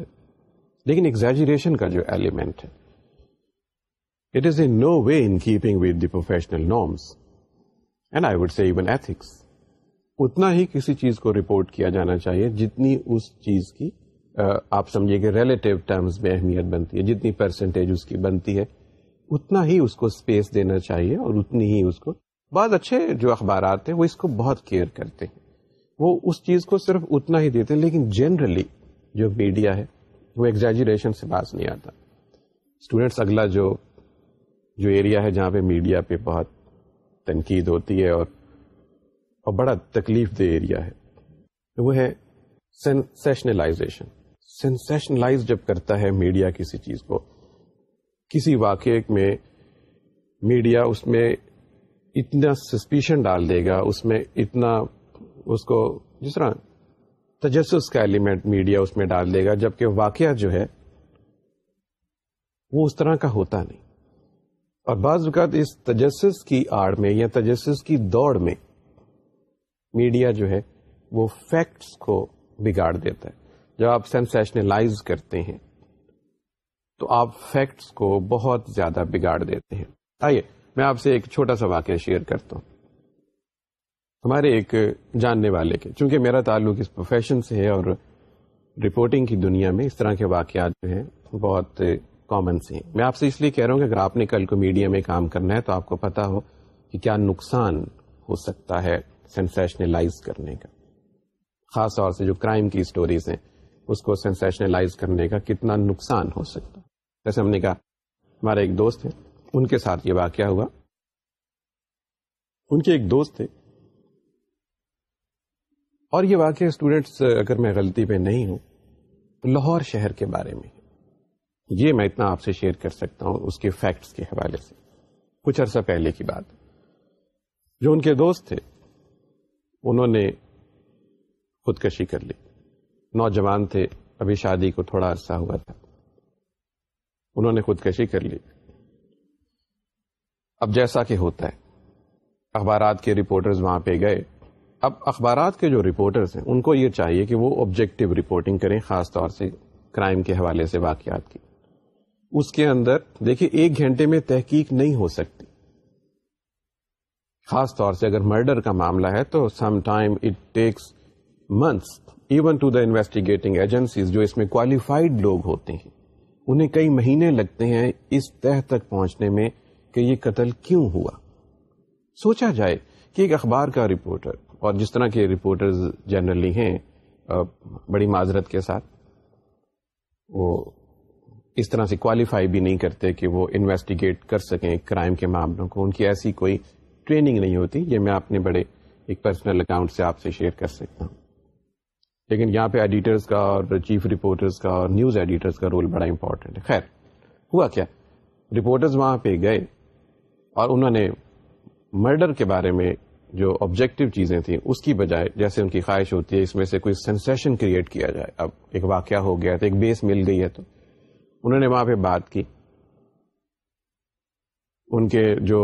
لیکن ایگزیجریشن کا جو ایلیمنٹ ہے no way in keeping with the professional norms and I would say even ethics اتنا ہی کسی چیز کو رپورٹ کیا جانا چاہیے جتنی اس چیز کی آپ سمجھیے کہ ریلیٹو ٹرمز میں اہمیت بنتی ہے جتنی پرسنٹیج اس کی بنتی ہے اتنا ہی اس کو اسپیس دینا چاہیے اور اتنی ہی اس کو بعض اچھے جو اخبارات ہیں وہ اس کو بہت کیئر کرتے ہیں وہ اس چیز کو صرف اتنا ہی دیتے ہیں لیکن جنرلی جو میڈیا ہے وہ ایگزیجریشن سے باز نہیں آتا اسٹوڈینٹس اگلا جو جو ایریا ہے جہاں پہ میڈیا پہ بہت تنقید ہوتی ہے اور اور بڑا تکلیف دہ ایریا ہے وہ ہے سینسیشنلائزیشن سینسیشنلائز جب کرتا ہے میڈیا کسی چیز کو کسی واقعے میں میڈیا اس میں اتنا سسپیشن ڈال دے گا اس میں اتنا اس کو جس طرح تجسس کا ایلیمنٹ میڈیا اس میں ڈال دے گا جبکہ واقعہ جو ہے وہ اس طرح کا ہوتا نہیں اور بعض اوقات اس تجسس کی آڑ میں یا تجسس کی دوڑ میں میڈیا جو ہے وہ فیکٹس کو بگاڑ دیتا ہے جب آپ سینسیشنلائز کرتے ہیں تو آپ فیکٹس کو بہت زیادہ بگاڑ دیتے ہیں آئیے میں آپ سے ایک چھوٹا سا واقعہ شیئر کرتا ہوں ہمارے ایک جاننے والے کے چونکہ میرا تعلق اس پروفیشن سے ہے اور رپورٹنگ کی دنیا میں اس طرح کے واقعات جو ہیں بہت کامن سی میں آپ سے اس لیے کہہ رہا ہوں کہ اگر آپ نے کل کو میڈیا میں کام کرنا ہے تو آپ کو پتا ہو کہ کیا نقصان ہو سکتا ہے سینسیشنلائز کرنے کا خاص طور سے جو کرائم کی اسٹوریز ہیں اس کو سینسیشنلائز کرنے کا کتنا نقصان ہو سکتا جیسے ہم نے کہا ہمارے ایک دوست ہیں ان کے ساتھ یہ واقعہ ہوا ان کے ایک دوست تھے اور یہ واقعہ اسٹوڈینٹس اگر میں غلطی پہ نہیں ہوں لاہور شہر کے بارے میں یہ میں اتنا آپ سے شیئر کر سکتا ہوں اس کے فیکٹس کے حوالے سے کچھ عرصہ پہلے کی بات جو ان کے دوست تھے انہوں نے خودکشی کر لی نوجوان تھے ابھی شادی کو تھوڑا عرصہ ہوا تھا انہوں نے خودکشی کر لی اب جیسا کہ ہوتا ہے اخبارات کے رپورٹرز وہاں پہ گئے اب اخبارات کے جو رپورٹرز ہیں ان کو یہ چاہیے کہ وہ آبجیکٹو رپورٹنگ کریں خاص طور سے کرائم کے حوالے سے واقعات کی اس کے اندر دیکھیے ایک گھنٹے میں تحقیق نہیں ہو سکتی خاص طور سے اگر مرڈر کا معاملہ ہے تو some time it takes months even to the investigating agencies جو اس میں کوالیفائڈ لوگ ہوتے ہیں انہیں کئی مہینے لگتے ہیں اس تہ تک پہنچنے میں کہ یہ قتل کیوں ہوا سوچا جائے کہ ایک اخبار کا رپورٹر اور جس طرح کے رپورٹرز جنرلی ہیں بڑی معذرت کے ساتھ وہ اس طرح سے کوالیفائی بھی نہیں کرتے کہ وہ انویسٹیگیٹ کر سکیں کرائم کے معاملوں کو ان کی ایسی کوئی ٹریننگ نہیں ہوتی یہ میں اپنے بڑے ایک پرسنل اکاؤنٹ سے آپ سے شیئر کر سکتا ہوں لیکن یہاں پہ ایڈیٹرز کا اور چیف رپورٹرز کا اور نیوز ایڈیٹرز کا رول بڑا امپورٹنٹ ہے خیر ہوا کیا رپورٹرز وہاں پہ گئے اور انہوں نے مرڈر کے بارے میں جو آبجیکٹو چیزیں تھیں اس کی بجائے جیسے ان کی خواہش ہوتی ہے اس میں سے کوئی سینسیشن کریٹ کیا جائے اب ایک واقعہ ہو گیا تو ایک بیس مل گئی ہے تو انہوں نے وہاں پہ بات کی ان کے جو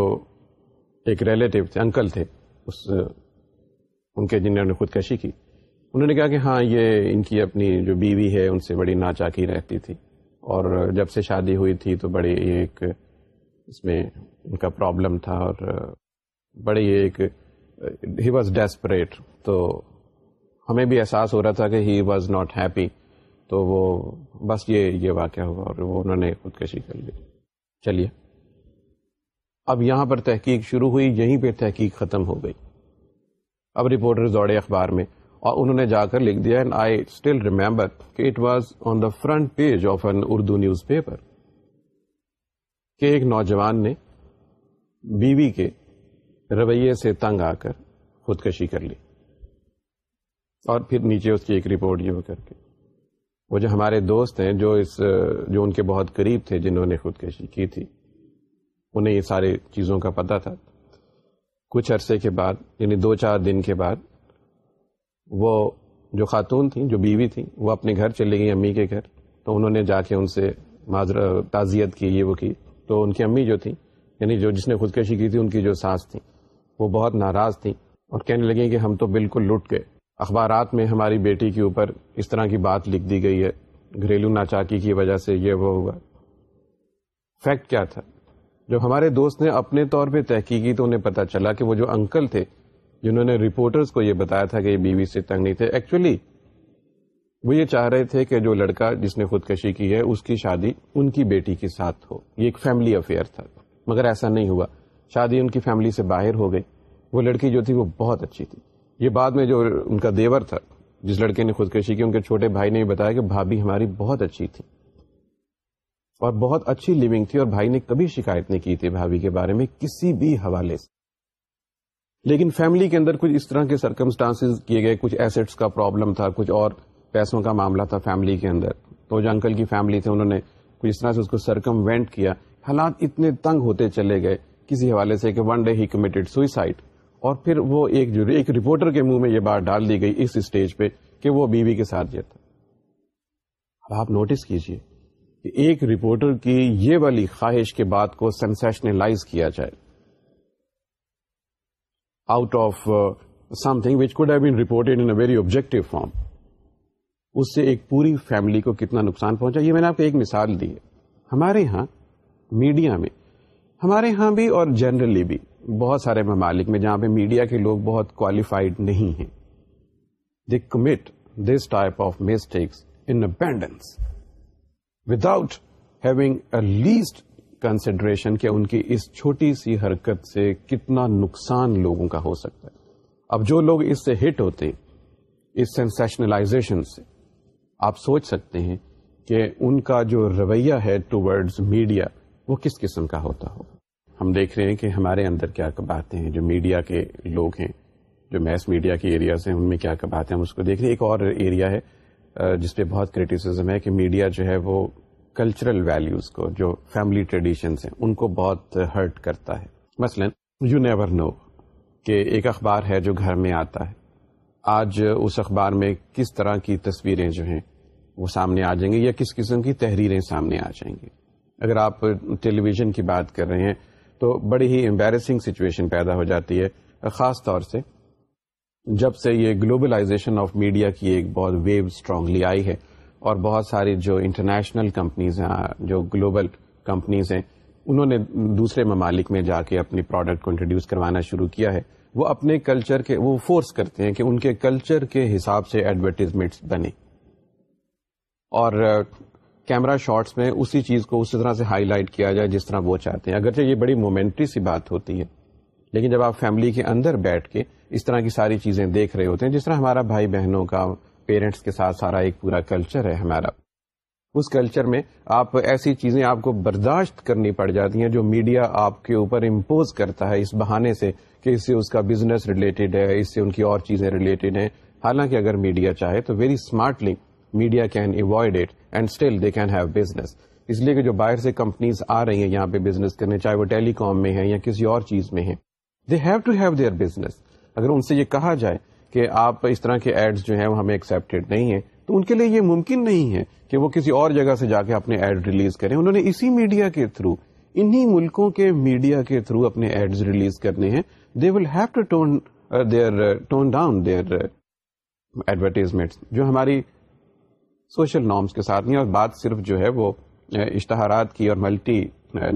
ایک ریلیٹو تھے انکل تھے اس ان کے جنہوں نے خودکشی کی انہوں نے کہا کہ ہاں یہ ان کی اپنی جو بیوی ہے ان سے بڑی ناچاکی رہتی تھی اور جب سے شادی ہوئی تھی تو بڑی ایک اس میں ان کا پرابلم تھا اور بڑی ایک ہی واز ڈیسپریٹ تو ہمیں بھی احساس ہو رہا تھا کہ ہی واز ناٹ ہیپی تو وہ بس یہ یہ واقعہ ہوا اور وہ انہوں نے خودکشی کر لی چلیے اب یہاں پر تحقیق شروع ہوئی یہیں پہ تحقیق ختم ہو گئی اب رپورٹر دوڑے اخبار میں اور انہوں نے جا کر لکھ دیا اینڈ آئی اسٹل ریمبر کہ it was on the front page of an Urdu newspaper کہ ایک نوجوان نے بیوی کے رویے سے تنگ آ کر خودکشی کر لی اور پھر نیچے اس کی ایک رپورٹ یہ کر کے وہ جو ہمارے دوست ہیں جو اس جو ان کے بہت قریب تھے جنہوں نے خودکشی کی تھی انہیں یہ ساری چیزوں کا پتہ تھا کچھ عرصے کے بعد یعنی دو چار دن کے بعد وہ جو خاتون تھیں جو بیوی تھیں وہ اپنے گھر چلے گئیں امی کے گھر تو انہوں نے جا کے ان سے معذر تعزیت کی یہ وہ کی تو ان کی امی جو تھیں یعنی جو جس نے خودکشی کی تھی ان کی جو سانس تھیں وہ بہت ناراض تھیں اور کہنے لگیں کہ ہم تو بالکل لٹ گئے اخبارات میں ہماری بیٹی کے اوپر اس طرح کی بات لکھ دی گئی ہے گھریلو ناچاکی کی وجہ سے یہ وہ ہوا فیکٹ کیا تھا جب ہمارے دوست نے اپنے طور پہ تحقیق کی تو انہیں پتہ چلا کہ وہ جو انکل تھے جنہوں نے رپورٹرز کو یہ بتایا تھا کہ یہ بیوی سے تنگ نہیں تھے ایکچولی وہ یہ چاہ رہے تھے کہ جو لڑکا جس نے خودکشی کی ہے اس کی شادی ان کی بیٹی کے ساتھ ہو یہ ایک فیملی افیئر تھا مگر ایسا نہیں ہوا شادی ان کی فیملی سے باہر ہو گئی وہ لڑکی جو تھی وہ بہت اچھی تھی یہ بعد میں جو ان کا دیور تھا جس لڑکے نے خودکشی کی ان کے چھوٹے بھائی نے بتایا کہ بھابھی ہماری بہت اچھی تھی اور بہت اچھی لیونگ تھی اور بھائی نے کبھی شکایت نہیں کی تھی بھابھی کے بارے میں کسی بھی حوالے سے لیکن فیملی کے اندر کچھ اس طرح کے سرکمسٹانس کیے گئے کچھ ایسٹس کا پرابلم تھا کچھ اور پیسوں کا معاملہ تھا فیملی کے اندر تو جو انکل کی فیملی تھے انہوں نے کچھ اس طرح سے اس کو سرکم وینٹ کیا حالات اتنے تنگ ہوتے چلے گئے کسی حوالے سے کہ ون ڈے ہی سوئسائڈ اور پھر وہ ایک ایک رپورٹر کے منہ میں یہ بات ڈال دی گئی اس اسٹیج پہ کہ وہ بیوی بی کے ساتھ جیتا آپ نوٹس کیجئے کہ ایک رپورٹر کی یہ والی خواہش کے بات کو سینسیشنلائز کیا جائے out of something which could have been reported in very objective form اس سے ایک پوری فیملی کو کتنا نقصان پہنچا یہ میں نے آپ کو ایک مثال دی ہے ہمارے ہاں میڈیا میں ہمارے ہاں بھی اور جنرلی بھی بہت سارے ممالک میں جہاں پہ میڈیا کے لوگ بہت کوالیفائڈ نہیں ہیں they commit this type of mistakes in having a least consideration کہ کی اس چھوٹی سی حرکت سے کتنا نقصان لوگوں کا ہو سکتا ہے اب جو لوگ اس سے ہٹ ہوتے ہیں اس سینسیشنلائزیشن سے آپ سوچ سکتے ہیں کہ ان کا جو رویہ ہے ٹوڈ میڈیا وہ کس قسم کا ہوتا ہو ہم دیکھ رہے ہیں کہ ہمارے اندر کیا کباتے باتیں ہیں جو میڈیا کے لوگ ہیں جو میس میڈیا کے ایریاز ہیں ان میں کیا کباتے ہیں ہم اس کو دیکھ رہے ہیں ایک اور ایریا ہے جس پہ بہت کریٹیسم ہے کہ میڈیا جو ہے وہ کلچرل ویلیوز کو جو فیملی ٹریڈیشنس ہیں ان کو بہت ہرٹ کرتا ہے مثلا یو نیور نو کہ ایک اخبار ہے جو گھر میں آتا ہے آج اس اخبار میں کس طرح کی تصویریں جو ہیں وہ سامنے آ جائیں گے یا کس قسم کی تحریریں سامنے آ جائیں گی اگر آپ ٹیلی ویژن کی بات کر رہے ہیں تو بڑی ہی امبیرسنگ سچویشن پیدا ہو جاتی ہے خاص طور سے جب سے یہ گلوبلائزیشن آف میڈیا کی ایک بہت ویو اسٹرانگلی آئی ہے اور بہت ساری جو انٹرنیشنل کمپنیز ہیں جو گلوبل کمپنیز ہیں انہوں نے دوسرے ممالک میں جا کے اپنی پروڈکٹ کو انٹروڈیوس کروانا شروع کیا ہے وہ اپنے کلچر کے وہ فورس کرتے ہیں کہ ان کے کلچر کے حساب سے ایڈورٹیزمنٹس بنے اور کیمرا شارٹس میں اسی چیز کو اسی طرح سے ہائی لائٹ کیا جائے جس طرح وہ چاہتے ہیں اگرچہ یہ بڑی مومنٹری سی بات ہوتی ہے لیکن جب آپ فیملی کے اندر بیٹھ کے اس طرح کی ساری چیزیں دیکھ رہے ہوتے ہیں جس طرح ہمارا بھائی بہنوں کا پیرنٹس کے ساتھ سارا ایک پورا کلچر ہے ہمارا اس کلچر میں آپ ایسی چیزیں آپ کو برداشت کرنی پڑ جاتی ہیں جو میڈیا آپ کے اوپر امپوز کرتا ہے اس بہانے سے کہ اس سے اس کا بزنس ریلیٹڈ ہے اس سے ان کی اور چیزیں ریلیٹڈ ہیں حالانکہ اگر میڈیا چاہے تو very smartly media can avoid it and still they can have business اس لیے کہ جو باہر سے کمپنیز آ رہی ہیں یہاں پہ بزنس کرنے چاہے وہ ٹیلی کام میں ہیں ہیں یا کسی اور چیز میں they have have to their business اگر ان سے یہ کہا جائے کہ آپ اس طرح کے ایڈز جو ہیں وہ ہمیں ایکسیپٹیڈ نہیں ہیں تو ان کے لیے یہ ممکن نہیں ہے کہ وہ کسی اور جگہ سے جا کے اپنے ایڈ ریلیز کریں انہوں نے اسی میڈیا کے تھرو انہی ملکوں کے میڈیا کے تھرو اپنے ایڈز ریلیز کرنے ہیں they will have to tone their tone down their advertisement جو ہماری سوشل نارمس کے ساتھ نہیں اور بات صرف جو ہے وہ اشتہارات کی اور ملٹی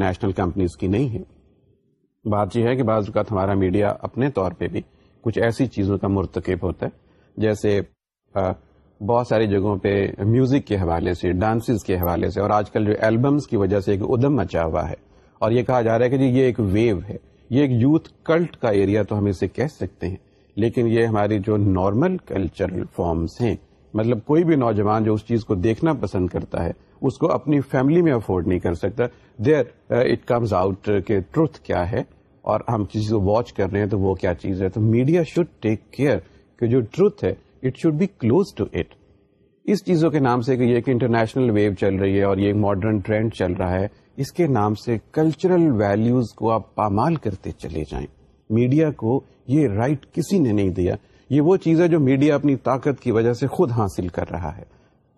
نیشنل کمپنیز کی نہیں ہے بات یہ ہے کہ بعض اوقات ہمارا میڈیا اپنے طور پہ بھی کچھ ایسی چیزوں کا مرتکب ہوتا ہے جیسے بہت ساری جگہوں پہ میوزک کے حوالے سے ڈانسز کے حوالے سے اور آج کل جو البمز کی وجہ سے ایک ادم مچا ہوا ہے اور یہ کہا جا رہا ہے کہ جی یہ ایک ویو ہے یہ ایک یوتھ کلٹ کا ایریا تو ہم اسے کہہ سکتے ہیں لیکن یہ ہماری جو نارمل کلچرل فارمز ہیں مطلب کوئی بھی نوجوان جو اس چیز کو دیکھنا پسند کرتا ہے اس کو اپنی فیملی میں افورڈ نہیں کر سکتا there it comes out truth کیا ہے اور ہم چیز کو واچ کر رہے ہیں تو وہ کیا چیز ہے تو میڈیا شوڈ ٹیک کیئر کہ جو ٹروتھ ہے it should be close to it اس چیزوں کے نام سے کہ یہ ایک انٹرنیشنل ویو چل رہی ہے اور یہ ایک ماڈرن ٹرینڈ چل رہا ہے اس کے نام سے کلچرل ویلوز کو آپ پامال کرتے چلے جائیں میڈیا کو یہ رائٹ right کسی نے نہیں دیا یہ وہ چیز ہے جو میڈیا اپنی طاقت کی وجہ سے خود حاصل کر رہا ہے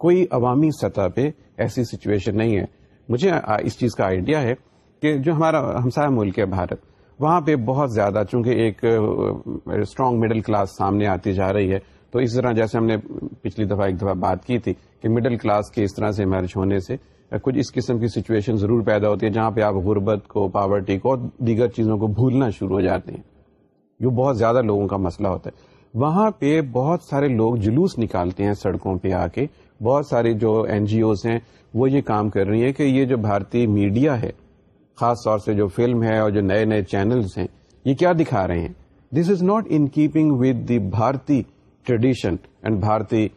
کوئی عوامی سطح پہ ایسی سچویشن نہیں ہے مجھے اس چیز کا آئیڈیا ہے کہ جو ہمارا ہمسایہ ملک ہے بھارت وہاں پہ بہت زیادہ چونکہ ایک اسٹرانگ مڈل کلاس سامنے آتی جا رہی ہے تو اس طرح جیسے ہم نے پچھلی دفعہ ایک دفعہ بات کی تھی کہ مڈل کلاس کے اس طرح سے ایمرج ہونے سے کچھ اس قسم کی سچویشن ضرور پیدا ہوتی ہے جہاں پہ آپ غربت کو پاورٹی کو اور دیگر چیزوں کو بھولنا شروع ہو جاتے ہیں جو بہت زیادہ لوگوں کا مسئلہ ہوتا ہے وہاں پہ بہت سارے لوگ جلوس نکالتے ہیں سڑکوں پہ آ کے بہت سارے جو این جی اوز ہیں وہ یہ کام کر رہی ہیں کہ یہ جو بھارتی میڈیا ہے خاص طور سے جو فلم ہے اور جو نئے نئے چینلز ہیں یہ کیا دکھا رہے ہیں this is not in keeping with the Bharati tradition and Bharati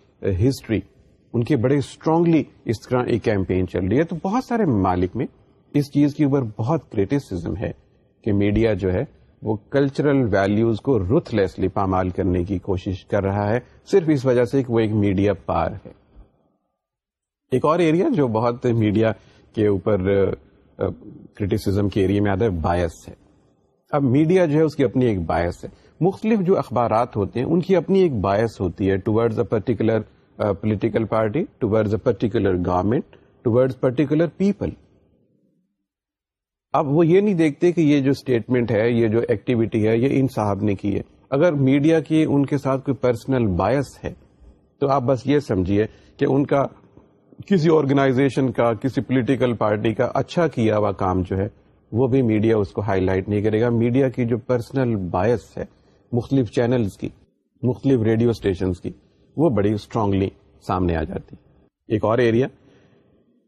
history uh, ان کے بڑے اسٹرانگلی اس طرح ایک کیمپین چل رہی ہے تو بہت سارے ممالک میں اس چیز کے اوپر بہت کریٹیسم ہے کہ میڈیا جو ہے وہ کلچرل ویلیوز کو روتھ لیسلی پامال کرنے کی کوشش کر رہا ہے صرف اس وجہ سے کہ وہ ایک میڈیا پار ہے ایک اور ایریا جو بہت میڈیا کے اوپر کے ایریا میں آتا ہے باعث ہے اب میڈیا جو ہے اس کی اپنی ایک باعث ہے مختلف جو اخبارات ہوتے ہیں ان کی اپنی ایک باعث ہوتی ہے towards a particular political party towards particular governments particular people اب وہ یہ نہیں دیکھتے کہ یہ جو اسٹیٹمنٹ ہے یہ جو ایکٹیویٹی ہے یہ ان صاحب نے کی ہے اگر میڈیا کی ان کے ساتھ کوئی پرسنل باعث ہے تو آپ بس یہ سمجھیے کہ ان کا کسی آرگنائزیشن کا کسی پولیٹیکل پارٹی کا اچھا کیا ہوا کام جو ہے وہ بھی میڈیا اس کو ہائی لائٹ نہیں کرے گا میڈیا کی جو پرسنل باعث ہے مختلف چینلز کی مختلف ریڈیو اسٹیشنز کی وہ بڑی اسٹرانگلی سامنے آ جاتی ایک اور ایریا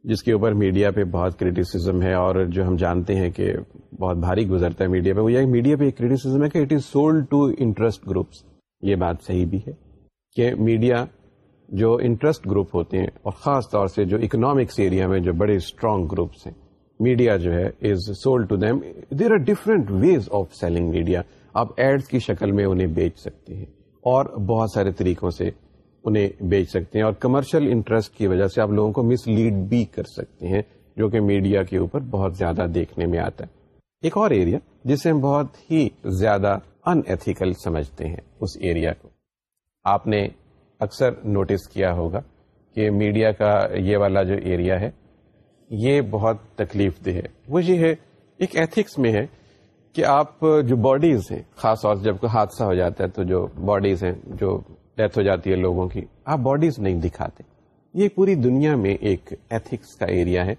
جس کے اوپر میڈیا پہ بہت کریٹیسم ہے اور جو ہم جانتے ہیں کہ بہت بھاری گزرتا ہے میڈیا پہ وہ یہ میڈیا پہ ایک کریٹیسم ہے کہ it is sold to interest groups یہ بات صحیح بھی ہے کہ میڈیا جو انٹرسٹ گروپ ہوتے ہیں اور خاص طور سے جو اکنامکس ایریا میں جو بڑے اسٹرانگ گروپس ہیں میڈیا جو ہے is sold to them there are different ways of selling media آپ ایڈس کی شکل میں انہیں بیچ سکتے ہیں اور بہت سارے طریقوں سے انہیں بیچ سکتے ہیں اور کمرشل انٹرسٹ کی وجہ سے آپ لوگوں کو مس لیڈ بھی کر سکتے ہیں جو کہ میڈیا کے اوپر بہت زیادہ دیکھنے میں آتا ہے ایک اور ایریا جسے ہم بہت ہی زیادہ ان ایتھیکل سمجھتے ہیں اس ایریا کو آپ نے اکثر نوٹس کیا ہوگا کہ میڈیا کا یہ والا جو ایریا ہے یہ بہت تکلیف دہ ہے وہ یہ ہے ایک ایتھکس میں ہے کہ آپ جو باڈیز ہیں خاص طور سے جب کوئی حادثہ ہو جاتا ہے تو جو باڈیز ہیں جو ڈیتھ ہو جاتی ہے لوگوں کی آپ باڈیز نہیں دکھاتے یہ پوری دنیا میں ایک ایتھکس کا ایریا ہے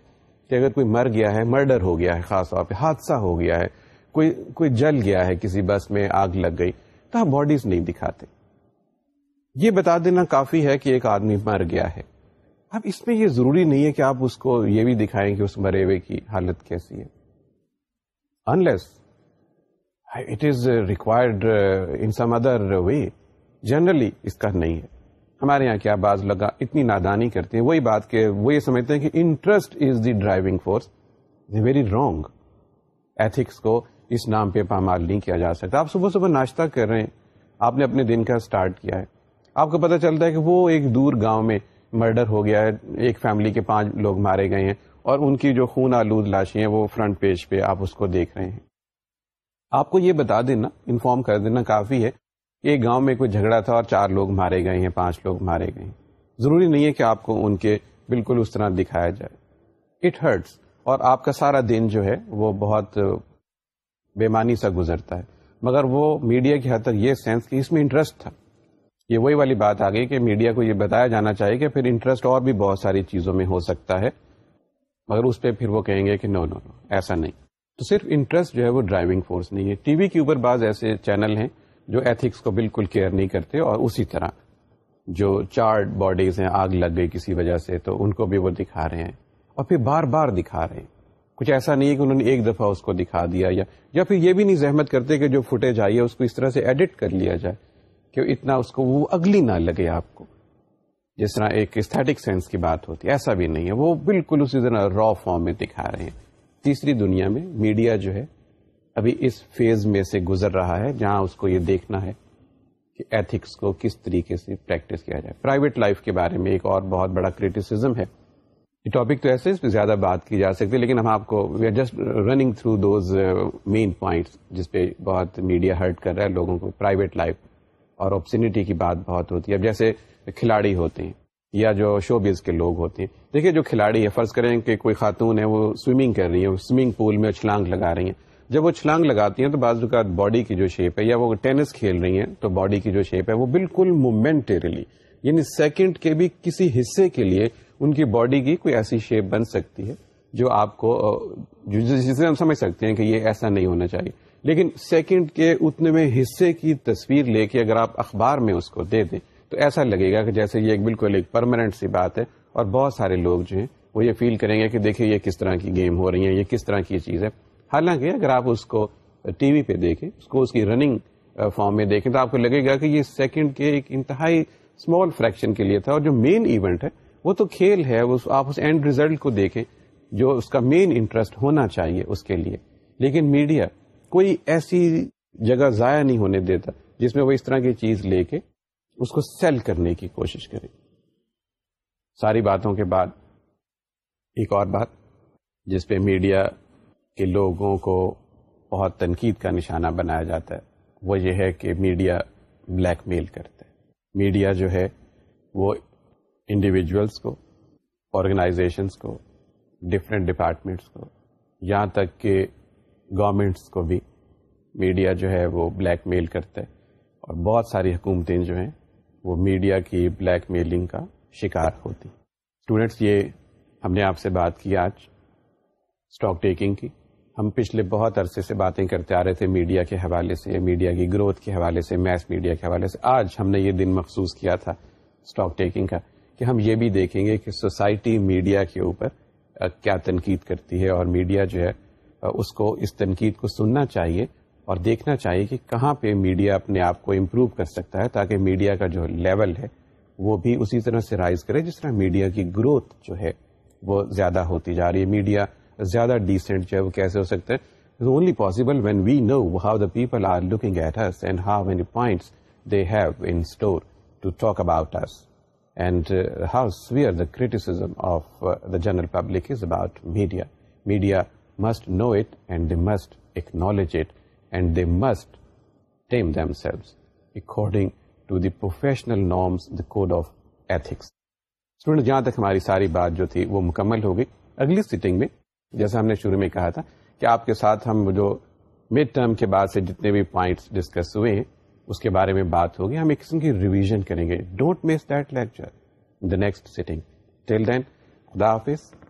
کہ اگر کوئی مر گیا ہے مرڈر ہو گیا ہے خاص طور پہ حادثہ ہو گیا ہے کوئی کوئی جل گیا ہے کسی بس میں آگ لگ گئی تو آپ باڈیز نہیں دکھاتے یہ بتا دینا کافی ہے کہ ایک آدمی مر گیا ہے اب اس میں یہ ضروری نہیں ہے کہ آپ اس کو یہ بھی دکھائیں کہ اس مرے ہوئے کی حالت کیسی ہے unless it is required in some other way generally اس کا نہیں ہے ہمارے یہاں کیا بعض لگا اتنی نادانی کرتے ہیں وہی بات کہ وہ یہ سمجھتے ہیں کہ interest is the driving force very wrong ethics کو اس نام پہ پامال نہیں کیا جا سکتا آپ صبح صبح ناشتہ کر رہے ہیں آپ نے اپنے دن کا اسٹارٹ کیا ہے آپ کو پتا چلتا ہے کہ وہ ایک دور گاؤں میں مرڈر ہو گیا ہے ایک فیملی کے پانچ لوگ مارے گئے ہیں اور ان کی جو خون آلود لاشیں ہیں وہ فرنٹ پیج پہ آپ اس کو دیکھ رہے ہیں آپ کو یہ بتا دینا انفارم کر دینا کافی ہے ایک گاؤں میں کوئی جھگڑا تھا اور چار لوگ مارے گئے ہیں پانچ لوگ مارے گئے ہیں ضروری نہیں ہے کہ آپ کو ان کے بالکل اس طرح دکھایا جائے اٹ ہرٹس اور آپ کا سارا دن جو ہے وہ بہت بےمانی سا گزرتا ہے مگر وہ میڈیا کی حد تک یہ سینس کہ اس میں انٹرسٹ تھا یہ وہی والی بات آ گئی کہ میڈیا کو یہ بتایا جانا چاہیے کہ پھر انٹرسٹ اور بھی بہت ساری چیزوں میں ہو سکتا ہے مگر اس پہ پھر وہ کہیں گے کہ نو نو نو ایسا نہیں تو صرف انٹرسٹ جو ہے وہ ڈرائیونگ فورس نہیں ہے ٹی وی کے اوپر بعض ایسے چینل ہیں جو ایتھکس کو بالکل کیئر نہیں کرتے اور اسی طرح جو چارڈ باڈیز ہیں آگ لگ گئی کسی وجہ سے تو ان کو بھی وہ دکھا رہے ہیں اور پھر بار بار دکھا رہے ہیں کچھ ایسا نہیں ہے کہ انہوں نے ایک دفعہ اس کو دکھا دیا یا یا پھر یہ بھی نہیں زحمت کرتے کہ جو فوٹیج آئی ہے اس کو اس طرح سے ایڈٹ کر لیا جائے کہ اتنا اس کو وہ اگلی نہ لگے آپ کو جس طرح ایک استھیٹک سینس کی بات ہوتی ہے ایسا بھی نہیں ہے وہ بالکل اسی طرح را فارم میں دکھا رہے ہیں تیسری دنیا میں میڈیا جو ہے ابھی اس فیز میں سے گزر رہا ہے جہاں اس کو یہ دیکھنا ہے کہ ایتھکس کو کس طریقے سے پریکٹس کیا جائے پرائیویٹ لائف کے بارے میں ایک اور بہت بڑا کریٹیسم ہے یہ ٹاپک تو ایسے اس پہ زیادہ بات کی جا سکتی ہے لیکن ہم آپ کو we are just running through those main points جس پہ بہت میڈیا ہرٹ کر رہا ہے لوگوں کو پرائیویٹ لائف اور اپرچونیٹی کی بات بہت ہوتی ہے اب جیسے کھلاڑی ہوتے ہیں یا جو شو بیز کے لوگ ہوتے ہیں دیکھیے جو کھلاڑی ہے فرض کریں کہ کوئی خاتون ہے وہ سوئمنگ کر رہی ہیں سوئمنگ پول میں چھلانگ لگا رہی ہیں جب وہ چھلانگ لگاتی ہیں تو بعض اوقات باڈی کی جو شیپ ہے یا وہ ٹینس کھیل رہی ہیں تو باڈی کی جو شیپ ہے وہ بالکل مومینٹریلی یعنی سیکنڈ کے بھی کسی حصے کے لیے ان کی باڈی کی کوئی ایسی شیپ بن سکتی ہے جو آپ کو جسے ہم سمجھ سکتے ہیں کہ یہ ایسا نہیں ہونا چاہیے لیکن سیکنڈ کے اتنے میں حصے کی تصویر لے کے اگر آپ اخبار میں اس کو دے دیں تو ایسا لگے گا کہ جیسے یہ بالکل ایک پرماننٹ سی بات ہے اور بہت سارے لوگ جو ہیں وہ یہ فیل کریں گے کہ دیکھیں یہ کس طرح کی گیم ہو رہی ہے یہ کس طرح کی چیز ہے حالانکہ اگر آپ اس کو ٹی وی پہ دیکھیں اس کو اس کی رننگ فارم میں دیکھیں تو آپ کو لگے گا کہ یہ سیکنڈ کے ایک انتہائی اسمال فریکشن کے لیے تھا اور جو مین ایونٹ ہے وہ تو کھیل ہے آپ اس اینڈ ریزلٹ کو دیکھیں جو اس کا مین انٹرسٹ ہونا چاہیے اس کے لیے لیکن میڈیا کوئی ایسی جگہ ضائع نہیں ہونے دیتا جس میں وہ اس طرح کی چیز لے کے اس کو سیل کرنے کی کوشش کرے ساری باتوں کے بعد ایک اور بات جس پہ میڈیا کہ لوگوں کو بہت تنقید کا نشانہ بنایا جاتا ہے وہ یہ ہے کہ میڈیا بلیک میل کرتا ہے میڈیا جو ہے وہ انڈیویجولس کو آرگنائزیشنس کو ڈفرینٹ ڈپارٹمنٹس کو یہاں تک کہ گورمنٹس کو بھی میڈیا جو ہے وہ بلیک میل کرتا ہے اور بہت ساری حکومتیں جو ہیں وہ میڈیا کی بلیک میلنگ کا شکار ہوتی اسٹوڈینٹس یہ ہم نے آپ سے بات کی آج اسٹاک ٹیکنگ کی ہم پچھلے بہت عرصے سے باتیں کرتے آ رہے تھے میڈیا کے حوالے سے میڈیا کی گروتھ کے حوالے سے میس میڈیا کے حوالے سے آج ہم نے یہ دن مخصوص کیا تھا اسٹاک ٹیکنگ کا کہ ہم یہ بھی دیکھیں گے کہ سوسائٹی میڈیا کے اوپر کیا تنقید کرتی ہے اور میڈیا جو ہے اس کو اس تنقید کو سننا چاہیے اور دیکھنا چاہیے کہ کہاں پہ میڈیا اپنے آپ کو امپروو کر سکتا ہے تاکہ میڈیا کا جو لیول ہے وہ بھی اسی طرح سے رائز کرے جس طرح میڈیا کی گروتھ جو ہے وہ زیادہ ہوتی جا رہی ہے میڈیا زیادہ ڈیسنٹ جو ہے وہ کیسے ہو سکتے ہیں general media media must know it and they must acknowledge it and they must tame themselves according to the professional norms code of ethics جہاں تک ہماری ساری بات جو تھی وہ مکمل ہوگئی اگلی سیٹنگ میں جیسا ہم نے شروع میں کہا تھا کہ آپ کے ساتھ ہم جو مڈ ٹرم کے بعد سے جتنے بھی پوائنٹس ڈسکس ہوئے ہیں اس کے بارے میں بات ہوگی ہم ایک قسم کی ریویژن کریں گے don't miss that lecture the next sitting till then خدا حافظ